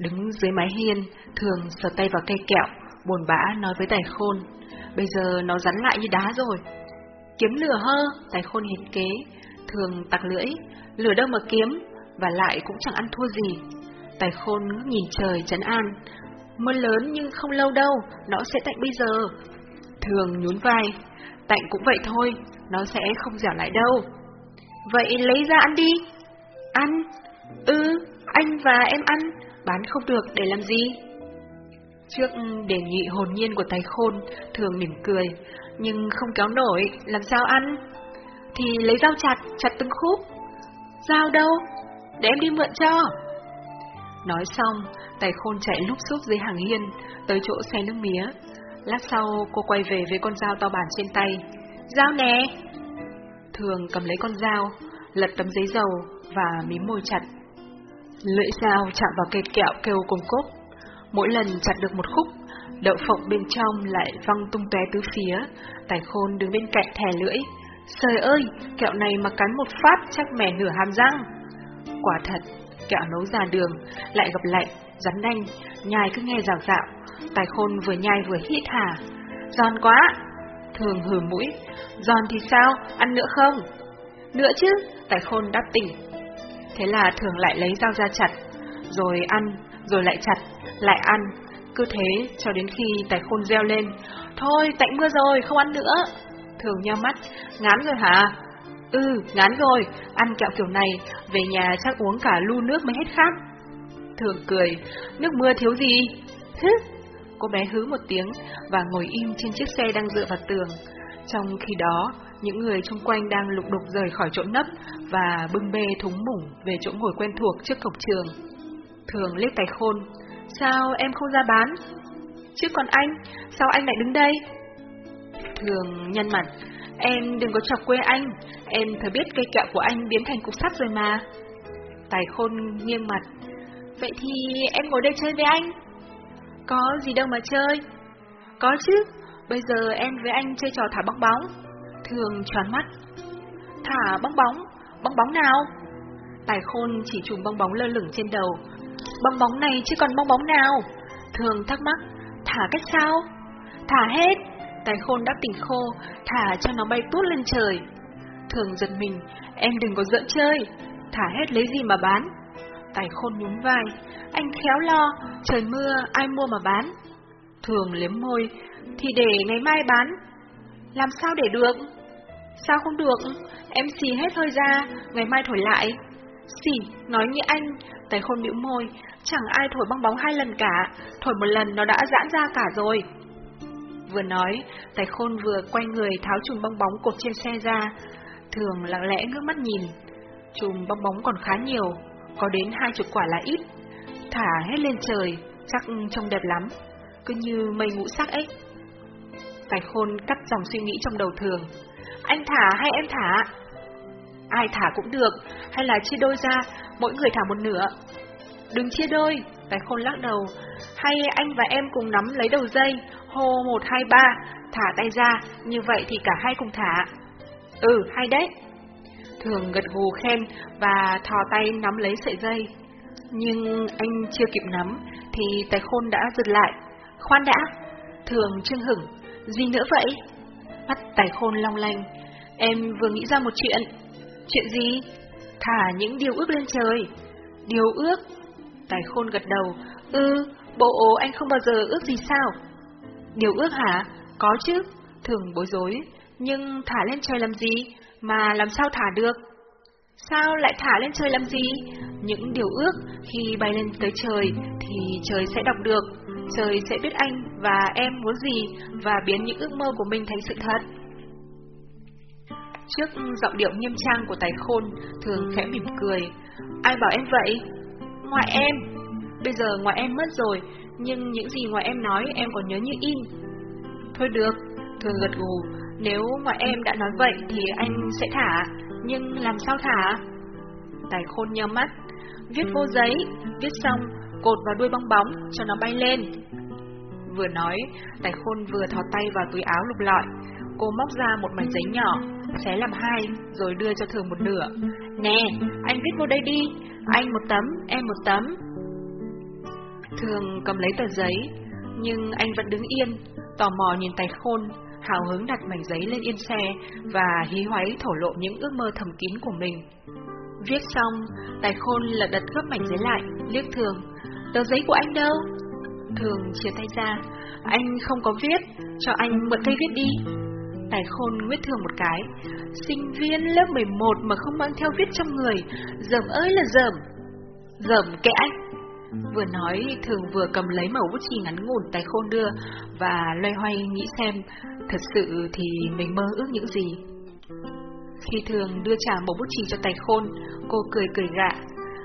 Đứng dưới mái hiên, thường sờ tay vào cây kẹo, buồn bã nói với tài khôn. Bây giờ nó rắn lại như đá rồi. Kiếm lửa hơ, tài khôn hiệt kế. Thường tặc lưỡi, lửa đâu mà kiếm, và lại cũng chẳng ăn thua gì. Tài khôn ngước nhìn trời chấn an. Mưa lớn nhưng không lâu đâu, nó sẽ tạnh bây giờ. Thường nhún vai, tạnh cũng vậy thôi, nó sẽ không dẻo lại đâu. Vậy lấy ra ăn đi. Ăn? Ừ, anh và em ăn, bán không được để làm gì? Trước đề nghị hồn nhiên của tài khôn, thường mỉm cười, nhưng không kéo nổi, làm sao ăn? Thì lấy dao chặt, chặt từng khúc. Dao đâu? Để em đi mượn cho. Nói xong, tài khôn chạy lúc xúc dưới hàng hiên, tới chỗ xe nước mía. Lát sau, cô quay về với con dao to bản trên tay. Dao nè! Thường cầm lấy con dao, lật tấm giấy dầu và mím môi chặt. Lưỡi dao chạm vào cây kẹo kêu cùng cốt. Mỗi lần chặt được một khúc, đậu phộng bên trong lại văng tung tóe tứ phía. Tài khôn đứng bên cạnh thè lưỡi. Trời ơi, kẹo này mà cắn một phát chắc mẻ nửa hàm răng. Quả thật, kẹo nấu già đường, lại gặp lạnh, rắn đanh, nhai cứ nghe rào rạo. Tài khôn vừa nhai vừa hít hà. Giòn quá! Thường hừ mũi. Giòn thì sao, ăn nữa không? Nữa chứ, tài khôn đáp tỉnh. Thế là thường lại lấy dao ra chặt, rồi ăn, rồi lại chặt, lại ăn. Cứ thế cho đến khi tài khôn reo lên. Thôi, tạnh mưa rồi, không ăn nữa. Thường nheo mắt, ngán rồi hả? Ừ, ngán rồi, ăn kẹo kiểu này, về nhà chắc uống cả lu nước mới hết khát. Thường cười, nước mưa thiếu gì? Hứ! Cô bé hứ một tiếng và ngồi im trên chiếc xe đang dựa vào tường. Trong khi đó, những người xung quanh đang lục đục rời khỏi chỗ nấp và bưng bê thúng mủng về chỗ ngồi quen thuộc trước cổng trường. Thường liếc tài khôn, sao em không ra bán? Chứ còn anh, sao anh lại đứng đây? Thường nhân mặt, em đừng có chọc quê anh, em thừa biết cây kẹo của anh biến thành cục sắt rồi mà. Tài khôn nghiêng mặt, vậy thì em ngồi đây chơi với anh. Có gì đâu mà chơi. Có chứ, bây giờ em với anh chơi trò thả bóng bóng. Thường tròn mắt. Thả bong bóng, bong bóng nào? Tài khôn chỉ chùm bong bóng lơ lửng trên đầu. Bong bóng này chứ còn bong bóng nào? Thường thắc mắc, thả cách sao? Thả hết. Tài khôn đã tỉnh khô, thả cho nó bay tuốt lên trời. Thường giật mình, em đừng có giỡn chơi, thả hết lấy gì mà bán. Tài khôn nhún vai, anh khéo lo, trời mưa ai mua mà bán. Thường liếm môi, thì để ngày mai bán. Làm sao để được? Sao không được? Em xì hết hơi ra, ngày mai thổi lại. Xì, nói như anh, tài khôn bĩu môi, chẳng ai thổi bong bóng hai lần cả, thổi một lần nó đã giãn ra cả rồi. Vừa nói, tài khôn vừa quay người tháo chùm bong bóng cột trên xe ra, thường lặng lẽ ngước mắt nhìn. Chùm bong bóng còn khá nhiều, có đến hai chục quả là ít. Thả hết lên trời, chắc trông đẹp lắm, cứ như mây ngũ sắc ấy. Tài khôn cắt dòng suy nghĩ trong đầu thường. Anh thả hay em thả? Ai thả cũng được, hay là chia đôi ra, mỗi người thả một nửa. Đừng chia đôi, tài khôn lắc đầu. Hay anh và em cùng nắm lấy đầu dây, hô một hai ba, thả tay ra, như vậy thì cả hai cùng thả. Ừ, hay đấy. Thường gật gù khen và thò tay nắm lấy sợi dây. Nhưng anh chưa kịp nắm, thì tài khôn đã giật lại. Khoan đã! Thường trưng hửng. Gì nữa vậy? Mắt tài khôn long lanh. Em vừa nghĩ ra một chuyện. Chuyện gì? Thả những điều ước lên trời. Điều ước? Tài khôn gật đầu. Ừ, bộ anh không bao giờ ước gì sao? Điều ước hả? Có chứ. Thường bối rối. Nhưng thả lên trời làm gì? Mà làm sao thả được? Sao lại thả lên trời làm gì? Những điều ước khi bay lên tới trời thì trời sẽ đọc được, trời sẽ biết anh và em muốn gì và biến những ước mơ của mình thành sự thật. Trước giọng điệu nghiêm trang của tài khôn, thường khẽ mỉm cười. Ai bảo em vậy? Ngoại em. Bây giờ ngoại em mất rồi, nhưng những gì ngoại em nói em còn nhớ như in. Thôi được, thường gật gù, nếu ngoại em đã nói vậy thì anh sẽ thả, nhưng làm sao thả? Tài khôn nhớ mắt, viết vô giấy, viết xong, cột vào đuôi bong bóng cho nó bay lên. Vừa nói, tài khôn vừa thò tay vào túi áo lục lọi, cô móc ra một mảnh giấy nhỏ, xé làm hai, rồi đưa cho thường một nửa. Nè, anh viết vô đây đi, anh một tấm, em một tấm. Thường cầm lấy tờ giấy, nhưng anh vẫn đứng yên, tò mò nhìn tài khôn, hào hứng đặt mảnh giấy lên yên xe và hí hoáy thổ lộ những ước mơ thầm kín của mình. Viết xong, tài khôn lật đật gấp mảnh giấy lại, liếc thường. Tờ giấy của anh đâu? Thường chia tay ra, anh không có viết, cho anh mượn cây viết đi. Tài khôn nguyết thường một cái, sinh viên lớp 11 mà không mang theo viết trong người, dởm ơi là dởm. Dởm kệ anh. Vừa nói, thường vừa cầm lấy mẩu bút chì ngắn ngủn tài khôn đưa và loay hoay nghĩ xem thật sự thì mình mơ ước những gì. Khi thường đưa trả mẩu bút chì cho tài khôn, cô cười cười gạ.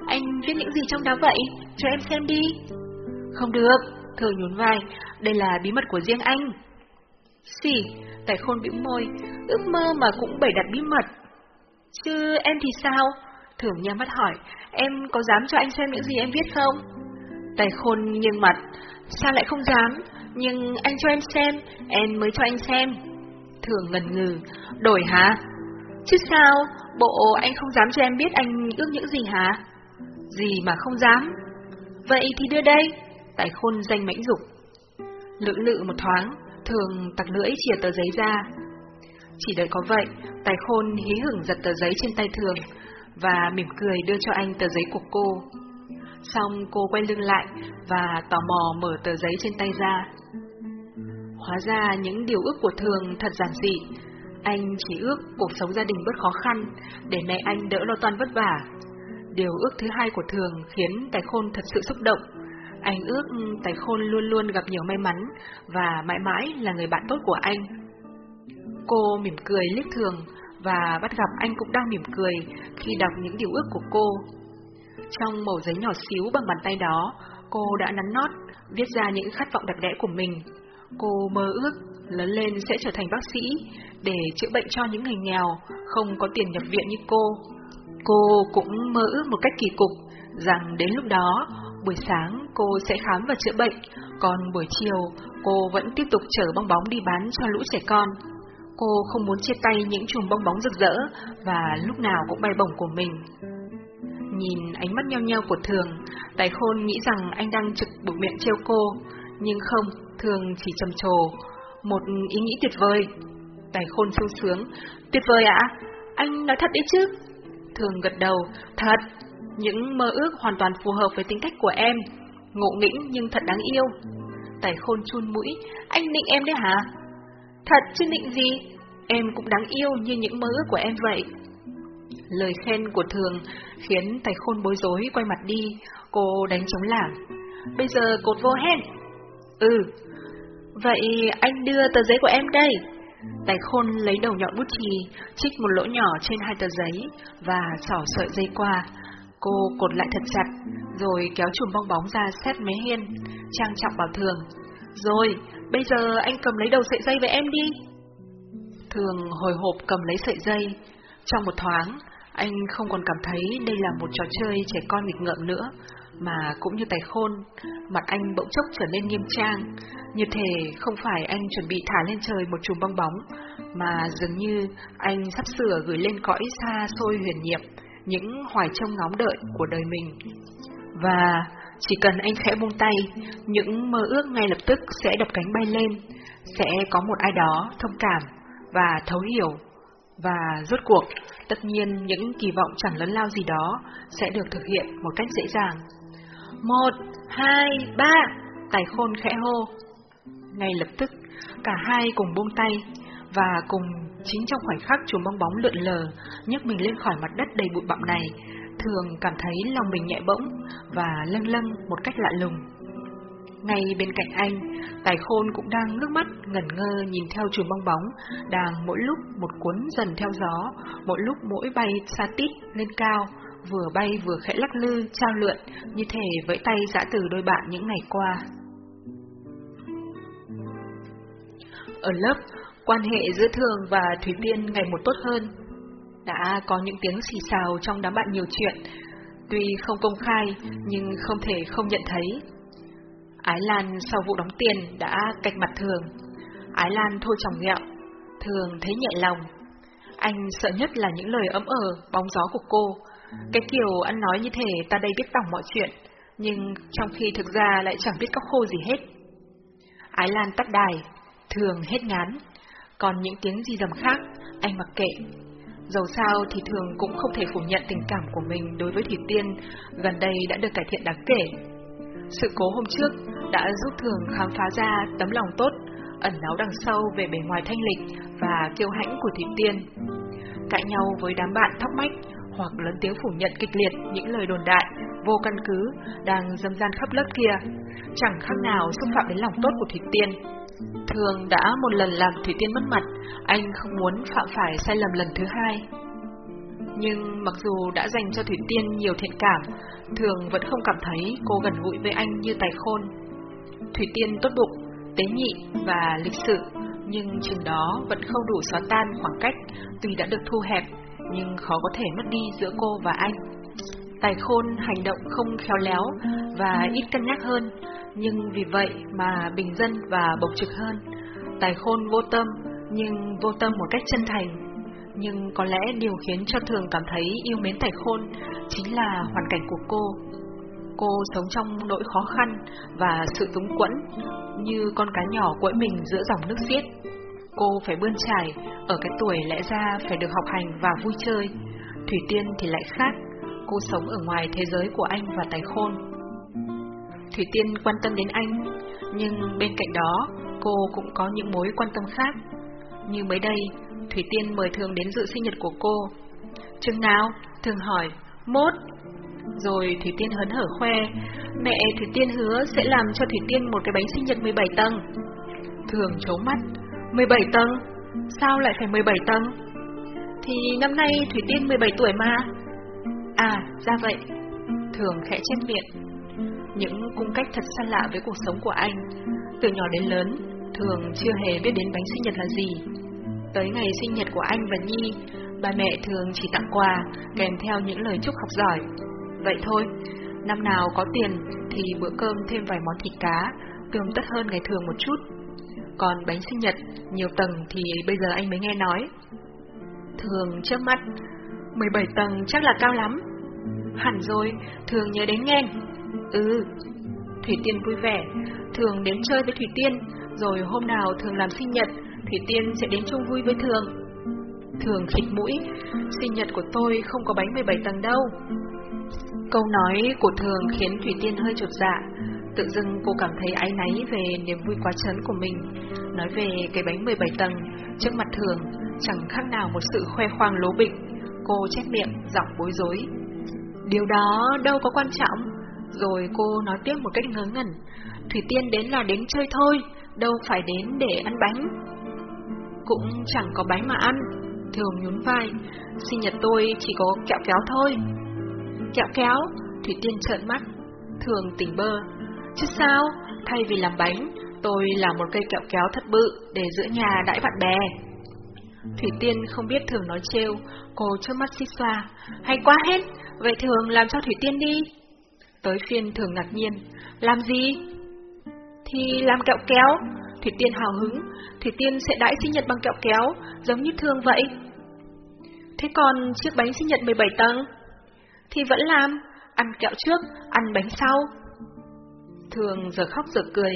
Anh viết những gì trong đó vậy? Cho em xem đi. Không được, thường nhún vai, đây là bí mật của riêng anh. Xì, tài khôn bĩu môi, ước mơ mà cũng bày đặt bí mật. Chứ em thì sao? Thường nhắm mắt hỏi, em có dám cho anh xem những gì em viết không? Tài khôn nghiêng mặt, sao lại không dám? Nhưng anh cho em xem, em mới cho anh xem. Thường ngần ngừ, đổi hả? Chứ sao, bộ anh không dám cho em biết anh ước những gì hả? Gì mà không dám? Vậy thì đưa đây. Tài khôn danh mãnh dục. Lữ lự một thoáng, thường tặc lưỡi chìa tờ giấy ra. Chỉ đợi có vậy, tài khôn hí hửng giật tờ giấy trên tay thường, và mỉm cười đưa cho anh tờ giấy của cô. Xong cô quay lưng lại và tò mò mở tờ giấy trên tay ra. Hóa ra những điều ước của thường thật giản dị. Anh chỉ ước cuộc sống gia đình bớt khó khăn, để mẹ anh đỡ lo toan vất vả. Điều ước thứ hai của thường khiến Tài Khôn thật sự xúc động. Anh ước Tài Khôn luôn luôn gặp nhiều may mắn và mãi mãi là người bạn tốt của anh. Cô mỉm cười liếc thường và bắt gặp anh cũng đang mỉm cười khi đọc những điều ước của cô. Trong mẩu giấy nhỏ xíu bằng bàn tay đó, cô đã nắn nót, viết ra những khát vọng đẹp đẽ của mình. Cô mơ ước lớn lên sẽ trở thành bác sĩ để chữa bệnh cho những người nghèo, không có tiền nhập viện như cô. Cô cũng mơ ước một cách kỳ cục rằng đến lúc đó, buổi sáng cô sẽ khám và chữa bệnh, còn buổi chiều cô vẫn tiếp tục chở bong bóng đi bán cho lũ trẻ con. Cô không muốn chia tay những chùm bong bóng rực rỡ và lúc nào cũng bay bổng của mình. Nhìn ánh mắt nheo nheo của Thường, Tài Khôn nghĩ rằng anh đang trực buộc miệng trêu cô, nhưng không, Thường chỉ trầm trồ. Một ý nghĩ tuyệt vời. Tài Khôn sung sướng. Tuyệt vời ạ? Anh nói thật đấy chứ? Thường gật đầu. Thật, những mơ ước hoàn toàn phù hợp với tính cách của em. Ngộ nghĩnh nhưng thật đáng yêu. Tài Khôn chun mũi. Anh định em đấy hả? Thật chứ định gì? Em cũng đáng yêu như những mơ ước của em vậy. Lời khen của Thường khiến Tài Khôn bối rối quay mặt đi, cô đánh chống lảng. Bây giờ cột vô hen. Ừ. Vậy anh đưa tờ giấy của em đây. Tài Khôn lấy đầu nhọn bút chì, trích một lỗ nhỏ trên hai tờ giấy và xỏ sợi dây qua. Cô cột lại thật chặt, rồi kéo chùm bong bóng ra xét mé hiên, trang trọng bảo Thường. Rồi, bây giờ anh cầm lấy đầu sợi dây với em đi. Thường hồi hộp cầm lấy sợi dây. Trong một thoáng, anh không còn cảm thấy đây là một trò chơi trẻ con nghịch ngợm nữa, mà cũng như tài khôn, mặt anh bỗng chốc trở nên nghiêm trang, như thể không phải anh chuẩn bị thả lên trời một chùm bong bóng, mà dường như anh sắp sửa gửi lên cõi xa xôi huyền nhiệm những hoài trông ngóng đợi của đời mình. Và chỉ cần anh khẽ buông tay, những mơ ước ngay lập tức sẽ đập cánh bay lên, sẽ có một ai đó thông cảm và thấu hiểu. Và rốt cuộc, tất nhiên những kỳ vọng chẳng lớn lao gì đó sẽ được thực hiện một cách dễ dàng. Một, hai, ba, tài khôn khẽ hô. Ngay lập tức, cả hai cùng buông tay, và cùng chính trong khoảnh khắc chùm bong bóng lượn lờ, nhấc mình lên khỏi mặt đất đầy bụi bặm này, thường cảm thấy lòng mình nhẹ bỗng và lâng lâng một cách lạ lùng. Ngay bên cạnh anh, Tài Khôn cũng đang nước mắt ngẩn ngơ nhìn theo chùm bong bóng, đang mỗi lúc một cuốn dần theo gió, mỗi lúc mỗi bay xa tít lên cao, vừa bay vừa khẽ lắc lư, trao lượn, như thể vẫy tay giã từ đôi bạn những ngày qua. Ở lớp, quan hệ giữa Thường và Thủy Tiên ngày một tốt hơn. Đã có những tiếng xì xào trong đám bạn nhiều chuyện, tuy không công khai nhưng không thể không nhận thấy. Ái Lan sau vụ đóng tiền đã cạch mặt Thường. Ái Lan thôi chồng ghẹo, Thường thấy nhẹ lòng. Anh sợ nhất là những lời ấm ờ, bóng gió của cô. Cái kiểu ăn nói như thế ta đây biết tổng mọi chuyện, nhưng trong khi thực ra lại chẳng biết cóc khô gì hết. Ái Lan tắt đài, thường hết ngán, còn những tiếng gì dầm khác, anh mặc kệ. Dầu sao thì thường cũng không thể phủ nhận tình cảm của mình đối với Thủy Tiên, gần đây đã được cải thiện đáng kể. Sự cố hôm trước đã giúp Thường khám phá ra tấm lòng tốt, ẩn náu đằng sau về bề ngoài thanh lịch và kiêu hãnh của Thủy Tiên. Cãi nhau với đám bạn thóc mách hoặc lớn tiếng phủ nhận kịch liệt những lời đồn đại, vô căn cứ, đang dâm gian khắp lớp kia, chẳng khác nào xúc phạm đến lòng tốt của Thủy Tiên. Thường đã một lần làm Thủy Tiên mất mặt, anh không muốn phạm phải sai lầm lần thứ hai. Nhưng mặc dù đã dành cho Thủy Tiên nhiều thiện cảm, Thường vẫn không cảm thấy cô gần gũi với anh như tài khôn. Thủy Tiên tốt bụng, tế nhị và lịch sự, nhưng chừng đó vẫn không đủ xóa tan khoảng cách, tuy đã được thu hẹp, nhưng khó có thể mất đi giữa cô và anh. Tài khôn hành động không khéo léo và ít cân nhắc hơn, nhưng vì vậy mà bình dân và bộc trực hơn. Tài khôn vô tâm, nhưng vô tâm một cách chân thành. Nhưng có lẽ điều khiến cho Thường cảm thấy yêu mến Tài khôn chính là hoàn cảnh của cô. Cô sống trong nỗi khó khăn và sự túng quẫn, như con cá nhỏ quẫy mình giữa dòng nước xiết. Cô phải bươn trải, ở cái tuổi lẽ ra phải được học hành và vui chơi. Thủy Tiên thì lại khác, cô sống ở ngoài thế giới của anh và Tài khôn. Thủy Tiên quan tâm đến anh, nhưng bên cạnh đó, cô cũng có những mối quan tâm khác. Như mới đây, Thủy Tiên mời Thường đến dự sinh nhật của cô. Chừng nào? Thường hỏi, mốt. Rồi Thủy Tiên hớn hở khoe, mẹ Thủy Tiên hứa sẽ làm cho Thủy Tiên một cái bánh sinh nhật 17 tầng. Thường chố mắt, 17 tầng? Sao lại phải 17 tầng? Thì năm nay Thủy Tiên 17 tuổi mà. À, ra vậy. Thường khẽ chép miệng. Những cung cách thật xa lạ với cuộc sống của anh. Từ nhỏ đến lớn, Thường chưa hề biết đến bánh sinh nhật là gì. Tới ngày sinh nhật của anh và Nhi, ba mẹ thường chỉ tặng quà, kèm theo những lời chúc học giỏi. Vậy thôi, năm nào có tiền thì bữa cơm thêm vài món thịt cá, tươm tất hơn ngày thường một chút. Còn bánh sinh nhật, nhiều tầng thì bây giờ anh mới nghe nói. Thường trước mắt, 17 tầng chắc là cao lắm. Hẳn rồi, thường nhớ đến nghe. Ừ. Thủy Tiên vui vẻ, thường đến chơi với Thủy Tiên, rồi hôm nào thường làm sinh nhật, Thủy Tiên sẽ đến chung vui với thường. Thường khịt mũi, sinh nhật của tôi không có bánh 17 tầng đâu. Câu nói của thường khiến Thủy Tiên hơi chột dạ, tự dưng cô cảm thấy áy náy về niềm vui quá chấn của mình. Nói về cái bánh 17 tầng, trước mặt thường, chẳng khác nào một sự khoe khoang lố bịch. Cô chép miệng, giọng bối rối. Điều đó đâu có quan trọng. Rồi cô nói tiếp một cách ngớ ngẩn. Thủy Tiên đến là đến chơi thôi, đâu phải đến để ăn bánh. Cũng chẳng có bánh mà ăn. Thường nhún vai, sinh nhật tôi chỉ có kẹo kéo thôi. Kẹo kéo, Thủy Tiên trợn mắt. Thường tỉnh bơ. Chứ sao, thay vì làm bánh, tôi làm một cây kẹo kéo thật bự để giữa nhà đãi bạn bè. Thủy Tiên không biết Thường nói trêu, cô trước mắt xích xoa. Hay quá hết, vậy Thường làm cho Thủy Tiên đi. Tới phiên Thường ngạc nhiên, làm gì? Thì làm kẹo kéo. Thủy Tiên hào hứng, Thủy Tiên sẽ đãi sinh nhật bằng kẹo kéo, giống như Thường vậy. Thế còn chiếc bánh sinh nhật 17 tầng? Thì vẫn làm, ăn kẹo trước, ăn bánh sau. Thường giờ khóc giờ cười,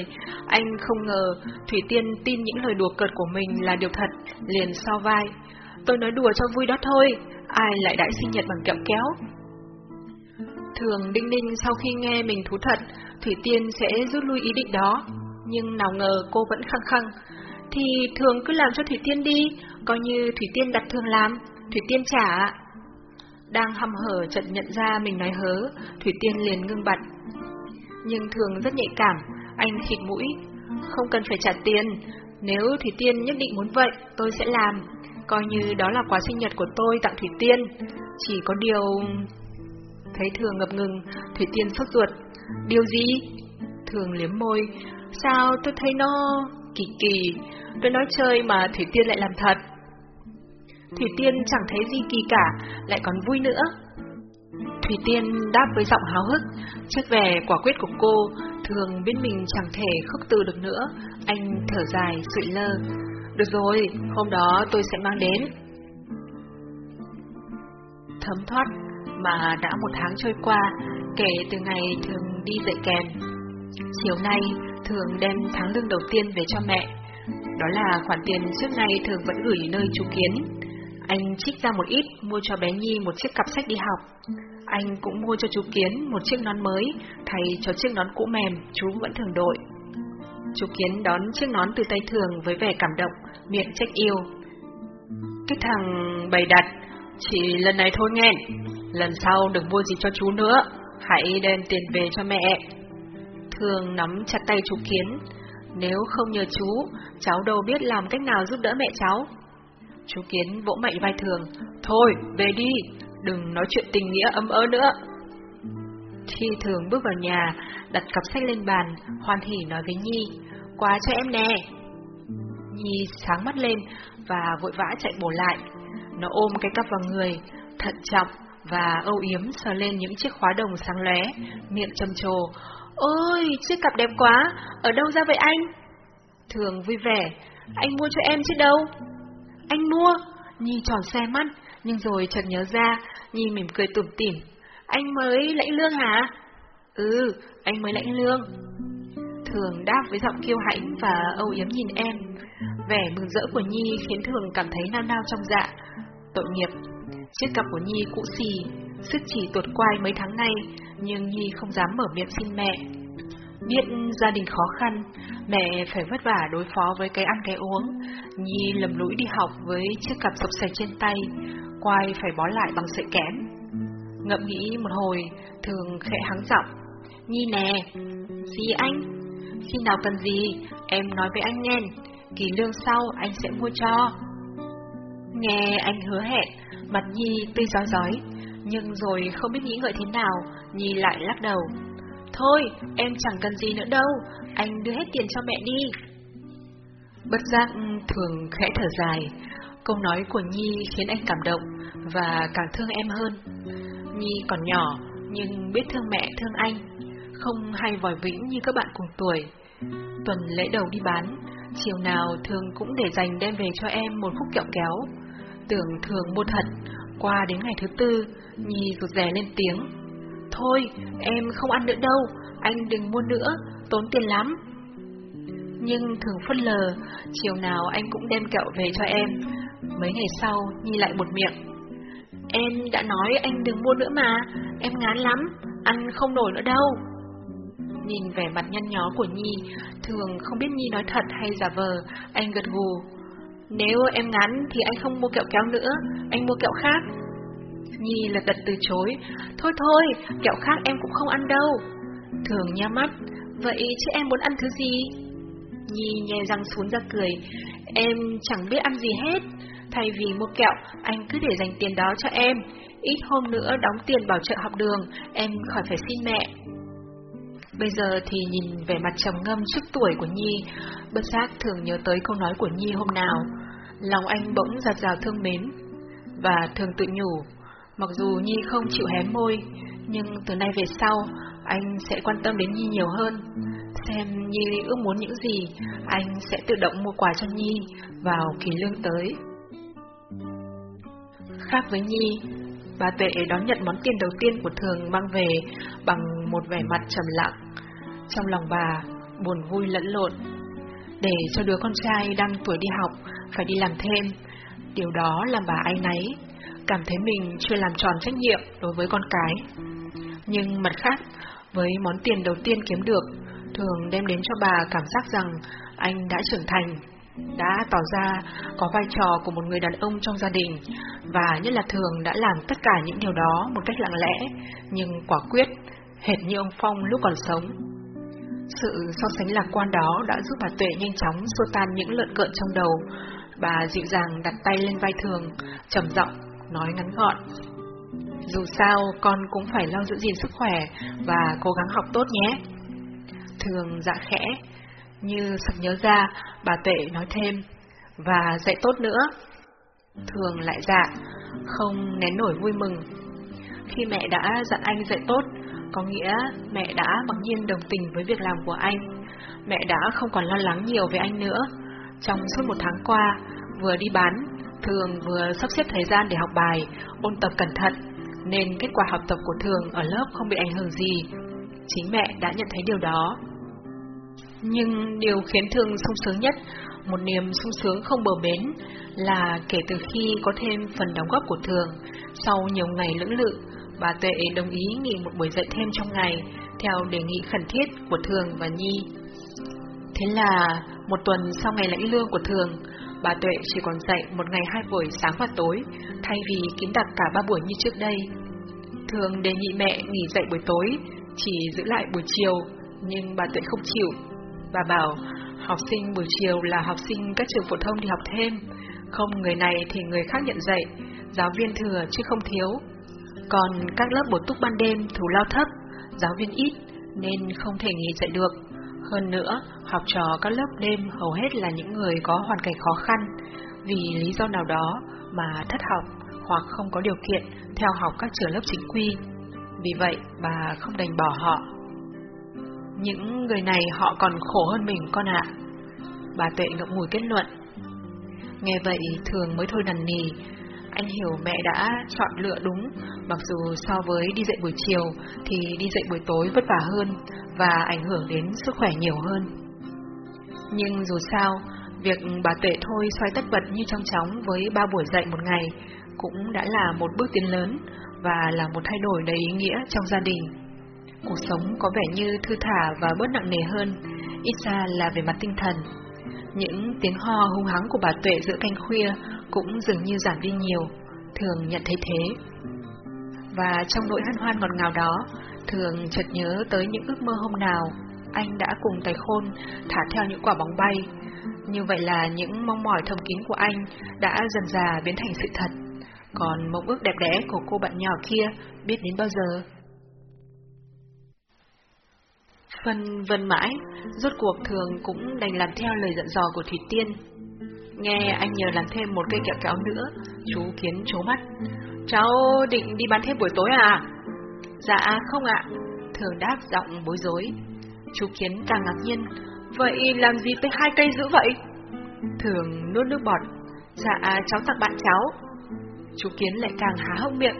anh không ngờ Thủy Tiên tin những lời đùa cợt của mình là điều thật, liền so vai. Tôi nói đùa cho vui đó thôi, ai lại đãi sinh nhật bằng kẹo kéo. Thường đinh ninh sau khi nghe mình thú thật, Thủy Tiên sẽ rút lui ý định đó, nhưng nào ngờ cô vẫn khăng khăng. Thì thường cứ làm cho Thủy Tiên đi, coi như Thủy Tiên đặt thường làm, Thủy Tiên trả. Đang hăm hở chợt nhận ra mình nói hớ, Thủy Tiên liền ngưng bặt. Nhưng thường rất nhạy cảm, anh khịt mũi. Không cần phải trả tiền, nếu Thủy Tiên nhất định muốn vậy, tôi sẽ làm. Coi như đó là quà sinh nhật của tôi tặng Thủy Tiên. Chỉ có điều... Thấy Thường ngập ngừng, Thủy Tiên sốt ruột. Điều gì? Thường liếm môi. Sao tôi thấy nó... kỳ kỳ. Tôi nói chơi mà Thủy Tiên lại làm thật. Thủy Tiên chẳng thấy gì kỳ cả, lại còn vui nữa. Thủy Tiên đáp với giọng háo hức, trước vẻ quả quyết của cô, thường biết mình chẳng thể khước từ được nữa, anh thở dài, sụi lơ. Được rồi, hôm đó tôi sẽ mang đến. Thấm thoát, mà đã một tháng trôi qua, kể từ ngày thường đi dạy kèm. Chiều nay, Thường đem tháng lương đầu tiên về cho mẹ. Đó là khoản tiền trước nay Thường vẫn gửi nơi chú Kiến. Anh trích ra một ít mua cho bé Nhi một chiếc cặp sách đi học. Anh cũng mua cho chú Kiến một chiếc nón mới, thay cho chiếc nón cũ mềm chú vẫn thường đội. Chú Kiến đón chiếc nón từ tay Thường với vẻ cảm động, miệng trách yêu. Cái thằng bày đặt, chỉ lần này thôi nghe, lần sau đừng mua gì cho chú nữa, hãy đem tiền về cho mẹ. Thường nắm chặt tay chú Kiến, nếu không nhờ chú, cháu đâu biết làm cách nào giúp đỡ mẹ cháu. Chú Kiến vỗ mạnh vai Thường, thôi, về đi, đừng nói chuyện tình nghĩa ấm ớ nữa. Khi Thường bước vào nhà, đặt cặp sách lên bàn, hoan hỉ nói với Nhi, Quá cho em nè. Nhi sáng mắt lên và vội vã chạy bổ lại. Nó ôm cái cặp vào người, thận trọng và âu yếm sờ lên những chiếc khóa đồng sáng lóe, miệng trầm trồ. Ôi, chiếc cặp đẹp quá, ở đâu ra vậy anh? Thường vui vẻ, anh mua cho em chứ đâu. Anh mua, Nhi tròn xe mắt, nhưng rồi chợt nhớ ra, Nhi mỉm cười tủm tỉm. Anh mới lãnh lương hả? Ừ, anh mới lãnh lương. Thường đáp với giọng kiêu hãnh và âu yếm nhìn em. Vẻ mừng rỡ của Nhi khiến Thường cảm thấy nao nao trong dạ. Tội nghiệp, chiếc cặp của Nhi cũ xì, sức chỉ tuột quai mấy tháng nay, nhưng Nhi không dám mở miệng xin mẹ. Biết gia đình khó khăn, mẹ phải vất vả đối phó với cái ăn cái uống, Nhi lầm lũi đi học với chiếc cặp sọc sạch trên tay, quai phải bó lại bằng sợi kẽm. Ngậm nghĩ một hồi, thường khẽ hắng giọng. Nhi nè, gì anh? Khi nào cần gì, em nói với anh nghe, kỳ lương sau anh sẽ mua cho. Nghe anh hứa hẹn, mặt Nhi tươi giói giói, nhưng rồi không biết nghĩ ngợi thế nào, Nhi lại lắc đầu. Thôi, em chẳng cần gì nữa đâu, anh đưa hết tiền cho mẹ đi. Bất giác ừ, thường khẽ thở dài, câu nói của Nhi khiến anh cảm động và càng thương em hơn. Nhi còn nhỏ, nhưng biết thương mẹ thương anh, không hay vòi vĩnh như các bạn cùng tuổi. Tuần lễ đầu đi bán, chiều nào thường cũng để dành đem về cho em một khúc kẹo kéo. Tưởng thường mua thật, qua đến ngày thứ tư, Nhi rụt rè lên tiếng. Thôi, em không ăn nữa đâu, anh đừng mua nữa, tốn tiền lắm. Nhưng thường phân lờ, chiều nào anh cũng đem kẹo về cho em. Mấy ngày sau, Nhi lại một miệng. Em đã nói anh đừng mua nữa mà, em ngán lắm, ăn không nổi nữa đâu. Nhìn vẻ mặt nhăn nhó của Nhi, thường không biết Nhi nói thật hay giả vờ, anh gật gù. Nếu em ngán thì anh không mua kẹo kéo nữa, anh mua kẹo khác. Nhi lật đật từ chối, thôi thôi, kẹo khác em cũng không ăn đâu. Thường nha mắt, vậy chứ em muốn ăn thứ gì? Nhi nhè răng xuống ra cười, em chẳng biết ăn gì hết. Thay vì mua kẹo, anh cứ để dành tiền đó cho em. Ít hôm nữa đóng tiền bảo trợ học đường, em khỏi phải xin mẹ. Bây giờ thì nhìn vẻ mặt trầm ngâm trước tuổi của Nhi, bất giác thường nhớ tới câu nói của Nhi hôm nào. Lòng anh bỗng giặt rào thương mến, và thường tự nhủ, mặc dù Nhi không chịu hé môi, nhưng từ nay về sau, anh sẽ quan tâm đến Nhi nhiều hơn. Xem Nhi ước muốn những gì, anh sẽ tự động mua quà cho Nhi vào kỳ lương tới. Khác với Nhi, bà Tuệ đón nhận món tiền đầu tiên của Thường mang về bằng một vẻ mặt trầm lặng. Trong lòng bà, buồn vui lẫn lộn. Để cho đứa con trai đang tuổi đi học phải đi làm thêm, điều đó làm bà ai nấy, cảm thấy mình chưa làm tròn trách nhiệm đối với con cái. Nhưng mặt khác, với món tiền đầu tiên kiếm được, Thường đem đến cho bà cảm giác rằng anh đã trưởng thành đã tỏ ra có vai trò của một người đàn ông trong gia đình và nhất là thường đã làm tất cả những điều đó một cách lặng lẽ nhưng quả quyết, hệt như ông Phong lúc còn sống. Sự so sánh lạc quan đó đã giúp bà Tuệ nhanh chóng xua tan những lợn cợn trong đầu. Bà dịu dàng đặt tay lên vai thường, trầm giọng, nói ngắn gọn. Dù sao, con cũng phải lo giữ gìn sức khỏe và cố gắng học tốt nhé. Thường dạ khẽ, như sực nhớ ra, bà Tuệ nói thêm, và dạy tốt nữa. Thường lại dạ, không nén nổi vui mừng. Khi mẹ đã dặn anh dạy tốt, có nghĩa mẹ đã mặc nhiên đồng tình với việc làm của anh. Mẹ đã không còn lo lắng nhiều về anh nữa. Trong suốt một tháng qua, vừa đi bán, Thường vừa sắp xếp thời gian để học bài, ôn tập cẩn thận, nên kết quả học tập của Thường ở lớp không bị ảnh hưởng gì. chính mẹ đã nhận thấy điều đó. Nhưng điều khiến Thường sung sướng nhất, một niềm sung sướng không bờ bến, là kể từ khi có thêm phần đóng góp của Thường, sau nhiều ngày lưỡng lự, bà Tuệ đồng ý nghỉ một buổi dạy thêm trong ngày, theo đề nghị khẩn thiết của Thường và Nhi. Thế là, một tuần sau ngày lãnh lương của Thường, bà Tuệ chỉ còn dạy một ngày hai buổi sáng và tối, thay vì kín đặt cả ba buổi như trước đây. Thường đề nghị mẹ nghỉ dạy buổi tối, chỉ giữ lại buổi chiều, nhưng bà Tuệ không chịu. Bà bảo, học sinh buổi chiều là học sinh các trường phổ thông đi học thêm, không người này thì người khác nhận dạy, giáo viên thừa chứ không thiếu. Còn các lớp bổ túc ban đêm thù lao thấp, giáo viên ít nên không thể nghỉ dạy được. Hơn nữa, học trò các lớp đêm hầu hết là những người có hoàn cảnh khó khăn, vì lý do nào đó mà thất học hoặc không có điều kiện theo học các trường lớp chính quy. Vì vậy, bà không đành bỏ họ. Những người này họ còn khổ hơn mình con ạ. Bà Tuệ ngậm ngùi kết luận. Nghe vậy thường mới thôi nằn nì, anh hiểu mẹ đã chọn lựa đúng, mặc dù so với đi dạy buổi chiều thì đi dạy buổi tối vất vả hơn và ảnh hưởng đến sức khỏe nhiều hơn. Nhưng dù sao, việc bà Tuệ thôi xoay tất bật như trong chóng với ba buổi dạy một ngày cũng đã là một bước tiến lớn và là một thay đổi đầy ý nghĩa trong gia đình. Cuộc sống có vẻ như thư thả và bớt nặng nề hơn, ít ra là về mặt tinh thần. Những tiếng ho hung hắng của bà Tuệ giữa canh khuya cũng dường như giảm đi nhiều, thường nhận thấy thế. Và trong nỗi hân hoan ngọt ngào đó, thường chợt nhớ tới những ước mơ hôm nào anh đã cùng tài khôn thả theo những quả bóng bay. Như vậy là những mong mỏi thầm kín của anh đã dần dà biến thành sự thật. Còn mộng ước đẹp đẽ của cô bạn nhỏ kia biết đến bao giờ? Phân vân mãi, rốt cuộc thường cũng đành làm theo lời dặn dò của Thủy Tiên. Nghe anh nhờ làm thêm một cây kẹo kéo nữa, chú Kiến chố mắt. Cháu định đi bán thêm buổi tối à? Dạ không ạ, thường đáp giọng bối rối. Chú Kiến càng ngạc nhiên, vậy làm gì tới hai cây dữ vậy? Thường nuốt nước bọt, dạ cháu tặng bạn cháu. Chú Kiến lại càng há hốc miệng,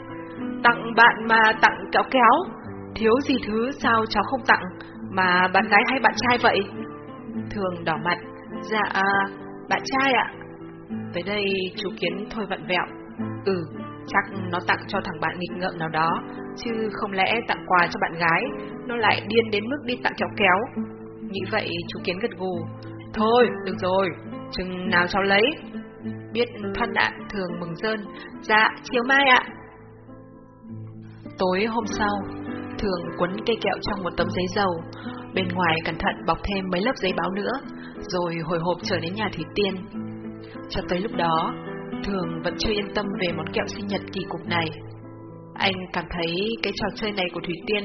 tặng bạn mà tặng kéo kéo, thiếu gì thứ sao cháu không tặng, mà bạn gái hay bạn trai vậy? Thường đỏ mặt, dạ bạn trai ạ. Tới đây chú Kiến thôi vặn vẹo, ừ, chắc nó tặng cho thằng bạn nghịch ngợm nào đó, chứ không lẽ tặng quà cho bạn gái, nó lại điên đến mức đi tặng kéo kéo. Nghĩ vậy chú Kiến gật gù, thôi, được rồi, chừng nào cháu lấy. Biết thân ạ, thường mừng rơn, dạ, chiều mai ạ. Tối hôm sau, thường quấn cây kẹo trong một tấm giấy dầu, bên ngoài cẩn thận bọc thêm mấy lớp giấy báo nữa, rồi hồi hộp trở đến nhà Thủy Tiên. Cho tới lúc đó, Thường vẫn chưa yên tâm về món kẹo sinh nhật kỳ cục này. Anh cảm thấy cái trò chơi này của Thủy Tiên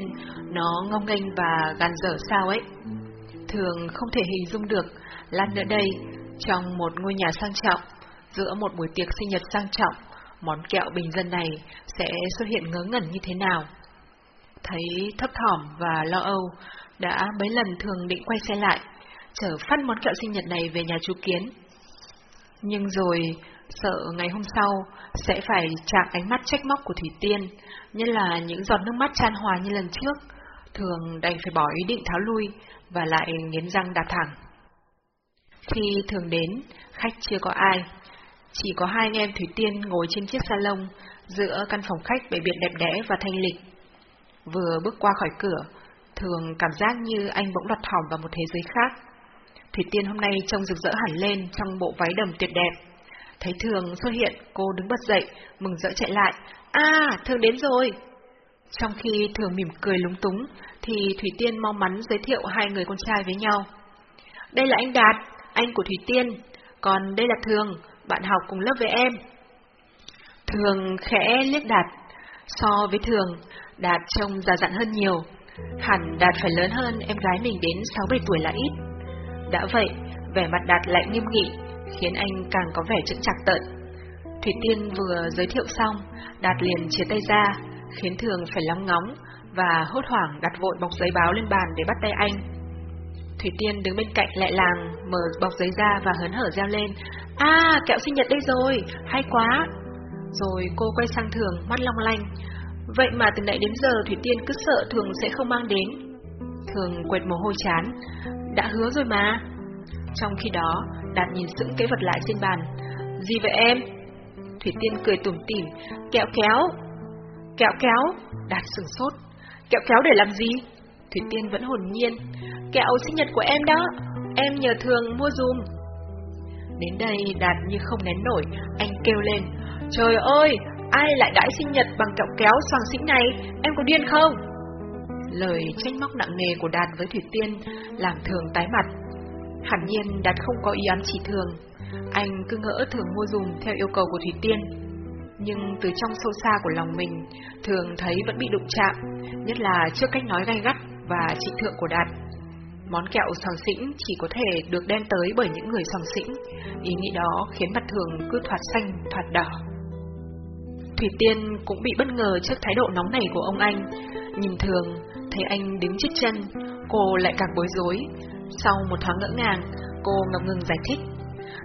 nó ngông nghênh và gan dở sao ấy. Thường không thể hình dung được, lát nữa đây, trong một ngôi nhà sang trọng, giữa một buổi tiệc sinh nhật sang trọng, món kẹo bình dân này sẽ xuất hiện ngớ ngẩn như thế nào. Thấy thấp thỏm và lo âu, đã mấy lần thường định quay xe lại, chở phát món kẹo sinh nhật này về nhà chú Kiến. Nhưng rồi, sợ ngày hôm sau sẽ phải chạm ánh mắt trách móc của Thủy Tiên, nhất là những giọt nước mắt chan hòa như lần trước, thường đành phải bỏ ý định tháo lui và lại nghiến răng đạp thẳng. Khi thường đến, khách chưa có ai, chỉ có hai anh em Thủy Tiên ngồi trên chiếc salon giữa căn phòng khách bề biện đẹp đẽ và thanh lịch. Vừa bước qua khỏi cửa, thường cảm giác như anh bỗng đặt hỏng vào một thế giới khác. Thủy Tiên hôm nay trông rực rỡ hẳn lên trong bộ váy đầm tuyệt đẹp. Thấy Thường xuất hiện, cô đứng bật dậy, mừng rỡ chạy lại. À, Thường đến rồi! Trong khi Thường mỉm cười lúng túng, thì Thủy Tiên mau mắn giới thiệu hai người con trai với nhau. Đây là anh Đạt, anh của Thủy Tiên, còn đây là Thường, bạn học cùng lớp với em. Thường khẽ liếc Đạt. So với Thường, Đạt trông già dặn hơn nhiều. Hẳn Đạt phải lớn hơn em gái mình đến 6-7 tuổi là ít. Đã vậy, vẻ mặt Đạt lại nghiêm nghị, khiến anh càng có vẻ chững chạc tợn. Thủy Tiên vừa giới thiệu xong, Đạt liền chia tay ra, khiến Thường phải lóng ngóng và hốt hoảng đặt vội bọc giấy báo lên bàn để bắt tay anh. Thủy Tiên đứng bên cạnh lại làng, mở bọc giấy ra và hớn hở reo lên. À, kẹo sinh nhật đây rồi, hay quá. Rồi cô quay sang Thường, mắt long lanh. Vậy mà từ nãy đến giờ Thủy Tiên cứ sợ Thường sẽ không mang đến. Thường quệt mồ hôi chán. Đã hứa rồi mà. Trong khi đó, Đạt nhìn sững cái vật lại trên bàn. Gì vậy em? Thủy Tiên cười tủm tỉm, kẹo kéo. Kẹo kéo? Đạt sừng sốt. Kẹo kéo để làm gì? Thủy Tiên vẫn hồn nhiên. Kẹo sinh nhật của em đó, em nhờ Thường mua dùm. Đến đây Đạt như không nén nổi, anh kêu lên. Trời ơi, ai lại đãi sinh nhật bằng kẹo kéo xoàng xĩnh này, em có điên không? Lời trách móc nặng nề của Đạt với Thủy Tiên làm Thường tái mặt. Hẳn nhiên Đạt không có ý ám chỉ Thường, anh cứ ngỡ Thường mua dùm theo yêu cầu của Thủy Tiên. Nhưng từ trong sâu xa của lòng mình, Thường thấy vẫn bị đụng chạm, nhất là trước cách nói gay gắt và trịnh thượng của Đạt. Món kẹo sòng xĩnh chỉ có thể được đem tới bởi những người sòng xĩnh, ý nghĩ đó khiến mặt Thường cứ thoạt xanh, thoạt đỏ. Thủy Tiên cũng bị bất ngờ trước thái độ nóng nảy của ông anh. Nhìn thường, thấy anh đứng chết chân, cô lại càng bối rối. Sau một thoáng ngỡ ngàng, cô ngập ngừng giải thích.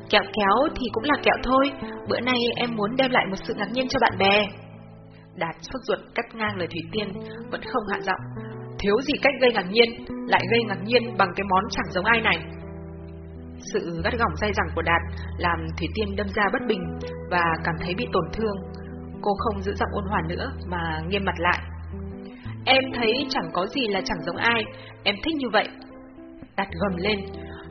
Kẹo kéo thì cũng là kẹo thôi, bữa nay em muốn đem lại một sự ngạc nhiên cho bạn bè. Đạt sốt ruột cắt ngang lời Thủy Tiên, vẫn không hạ giọng. Thiếu gì cách gây ngạc nhiên, lại gây ngạc nhiên bằng cái món chẳng giống ai này. Sự gắt gỏng dai dẳng của Đạt làm Thủy Tiên đâm ra bất bình và cảm thấy bị tổn thương. Cô không giữ giọng ôn hòa nữa mà nghiêm mặt lại. Em thấy chẳng có gì là chẳng giống ai, em thích như vậy. đặt gầm lên,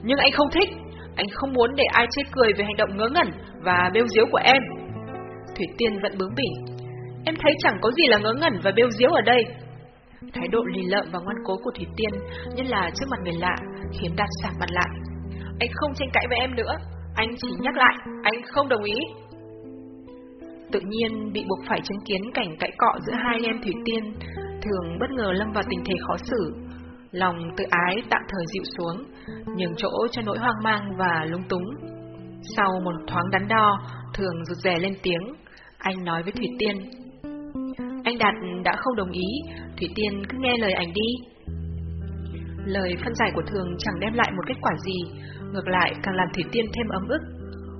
nhưng anh không thích, anh không muốn để ai chê cười về hành động ngớ ngẩn và bêu diếu của em. Thủy Tiên vẫn bướng bỉnh. Em thấy chẳng có gì là ngớ ngẩn và bêu diếu ở đây. Thái độ lì lợm và ngoan cố của Thủy Tiên, nhất là trước mặt người lạ, khiến Đạt sạc mặt lại. Anh không tranh cãi với em nữa, anh chỉ nhắc lại, anh không đồng ý. Tự nhiên bị buộc phải chứng kiến cảnh cãi cọ giữa hai anh em Thủy Tiên, thường bất ngờ lâm vào tình thế khó xử. Lòng tự ái tạm thời dịu xuống, nhường chỗ cho nỗi hoang mang và lung túng. Sau một thoáng đắn đo, thường rụt rè lên tiếng, anh nói với Thủy Tiên. Anh Đạt đã không đồng ý, Thủy Tiên cứ nghe lời anh đi. Lời phân giải của thường chẳng đem lại một kết quả gì, ngược lại càng làm Thủy Tiên thêm ấm ức.